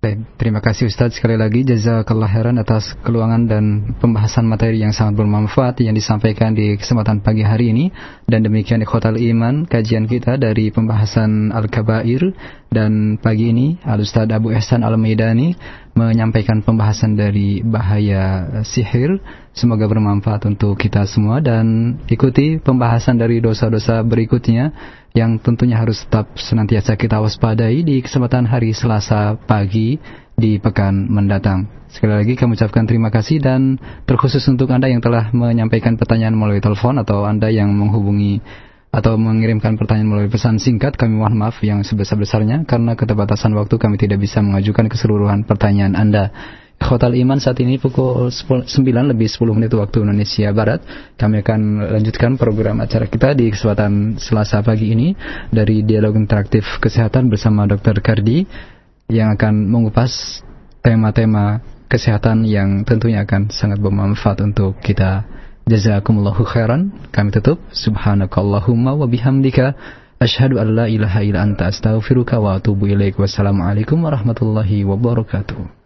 [SPEAKER 2] Baik, terima kasih Ustadz sekali lagi. Jazakallah khairan atas keluangan dan pembahasan materi yang sangat bermanfaat yang disampaikan di kesempatan pagi hari ini. Dan demikian ikhwatal iman kajian kita dari pembahasan Al-Kabair. Dan pagi ini Al Ustadz Abu Ehsan Al-Maidani menyampaikan pembahasan dari bahaya sihir semoga bermanfaat untuk kita semua dan ikuti pembahasan dari dosa-dosa berikutnya yang tentunya harus tetap senantiasa kita waspadai di kesempatan hari Selasa pagi di pekan mendatang. Sekali lagi kami ucapkan terima kasih dan terkhusus untuk Anda yang telah menyampaikan pertanyaan melalui telepon atau Anda yang menghubungi atau mengirimkan pertanyaan melalui pesan singkat, kami mohon maaf yang sebesar-besarnya karena keterbatasan waktu kami tidak bisa mengajukan keseluruhan pertanyaan Anda. Hotel Iman saat ini pukul 9 lebih 10 menit waktu Indonesia Barat. Kami akan lanjutkan program acara kita di kesempatan Selasa pagi ini dari Dialog Interaktif Kesehatan bersama Dr. Kardi yang akan mengupas tema-tema kesehatan yang tentunya akan sangat bermanfaat untuk kita. Jazakumullahu khairan. Kami tutup. Subhanakallahumma wa bihamdika. Ashhadu an la ilaha illa anta astaghfiruka wa atubu ilaik. Wassalamualaikum warahmatullahi wabarakatuh.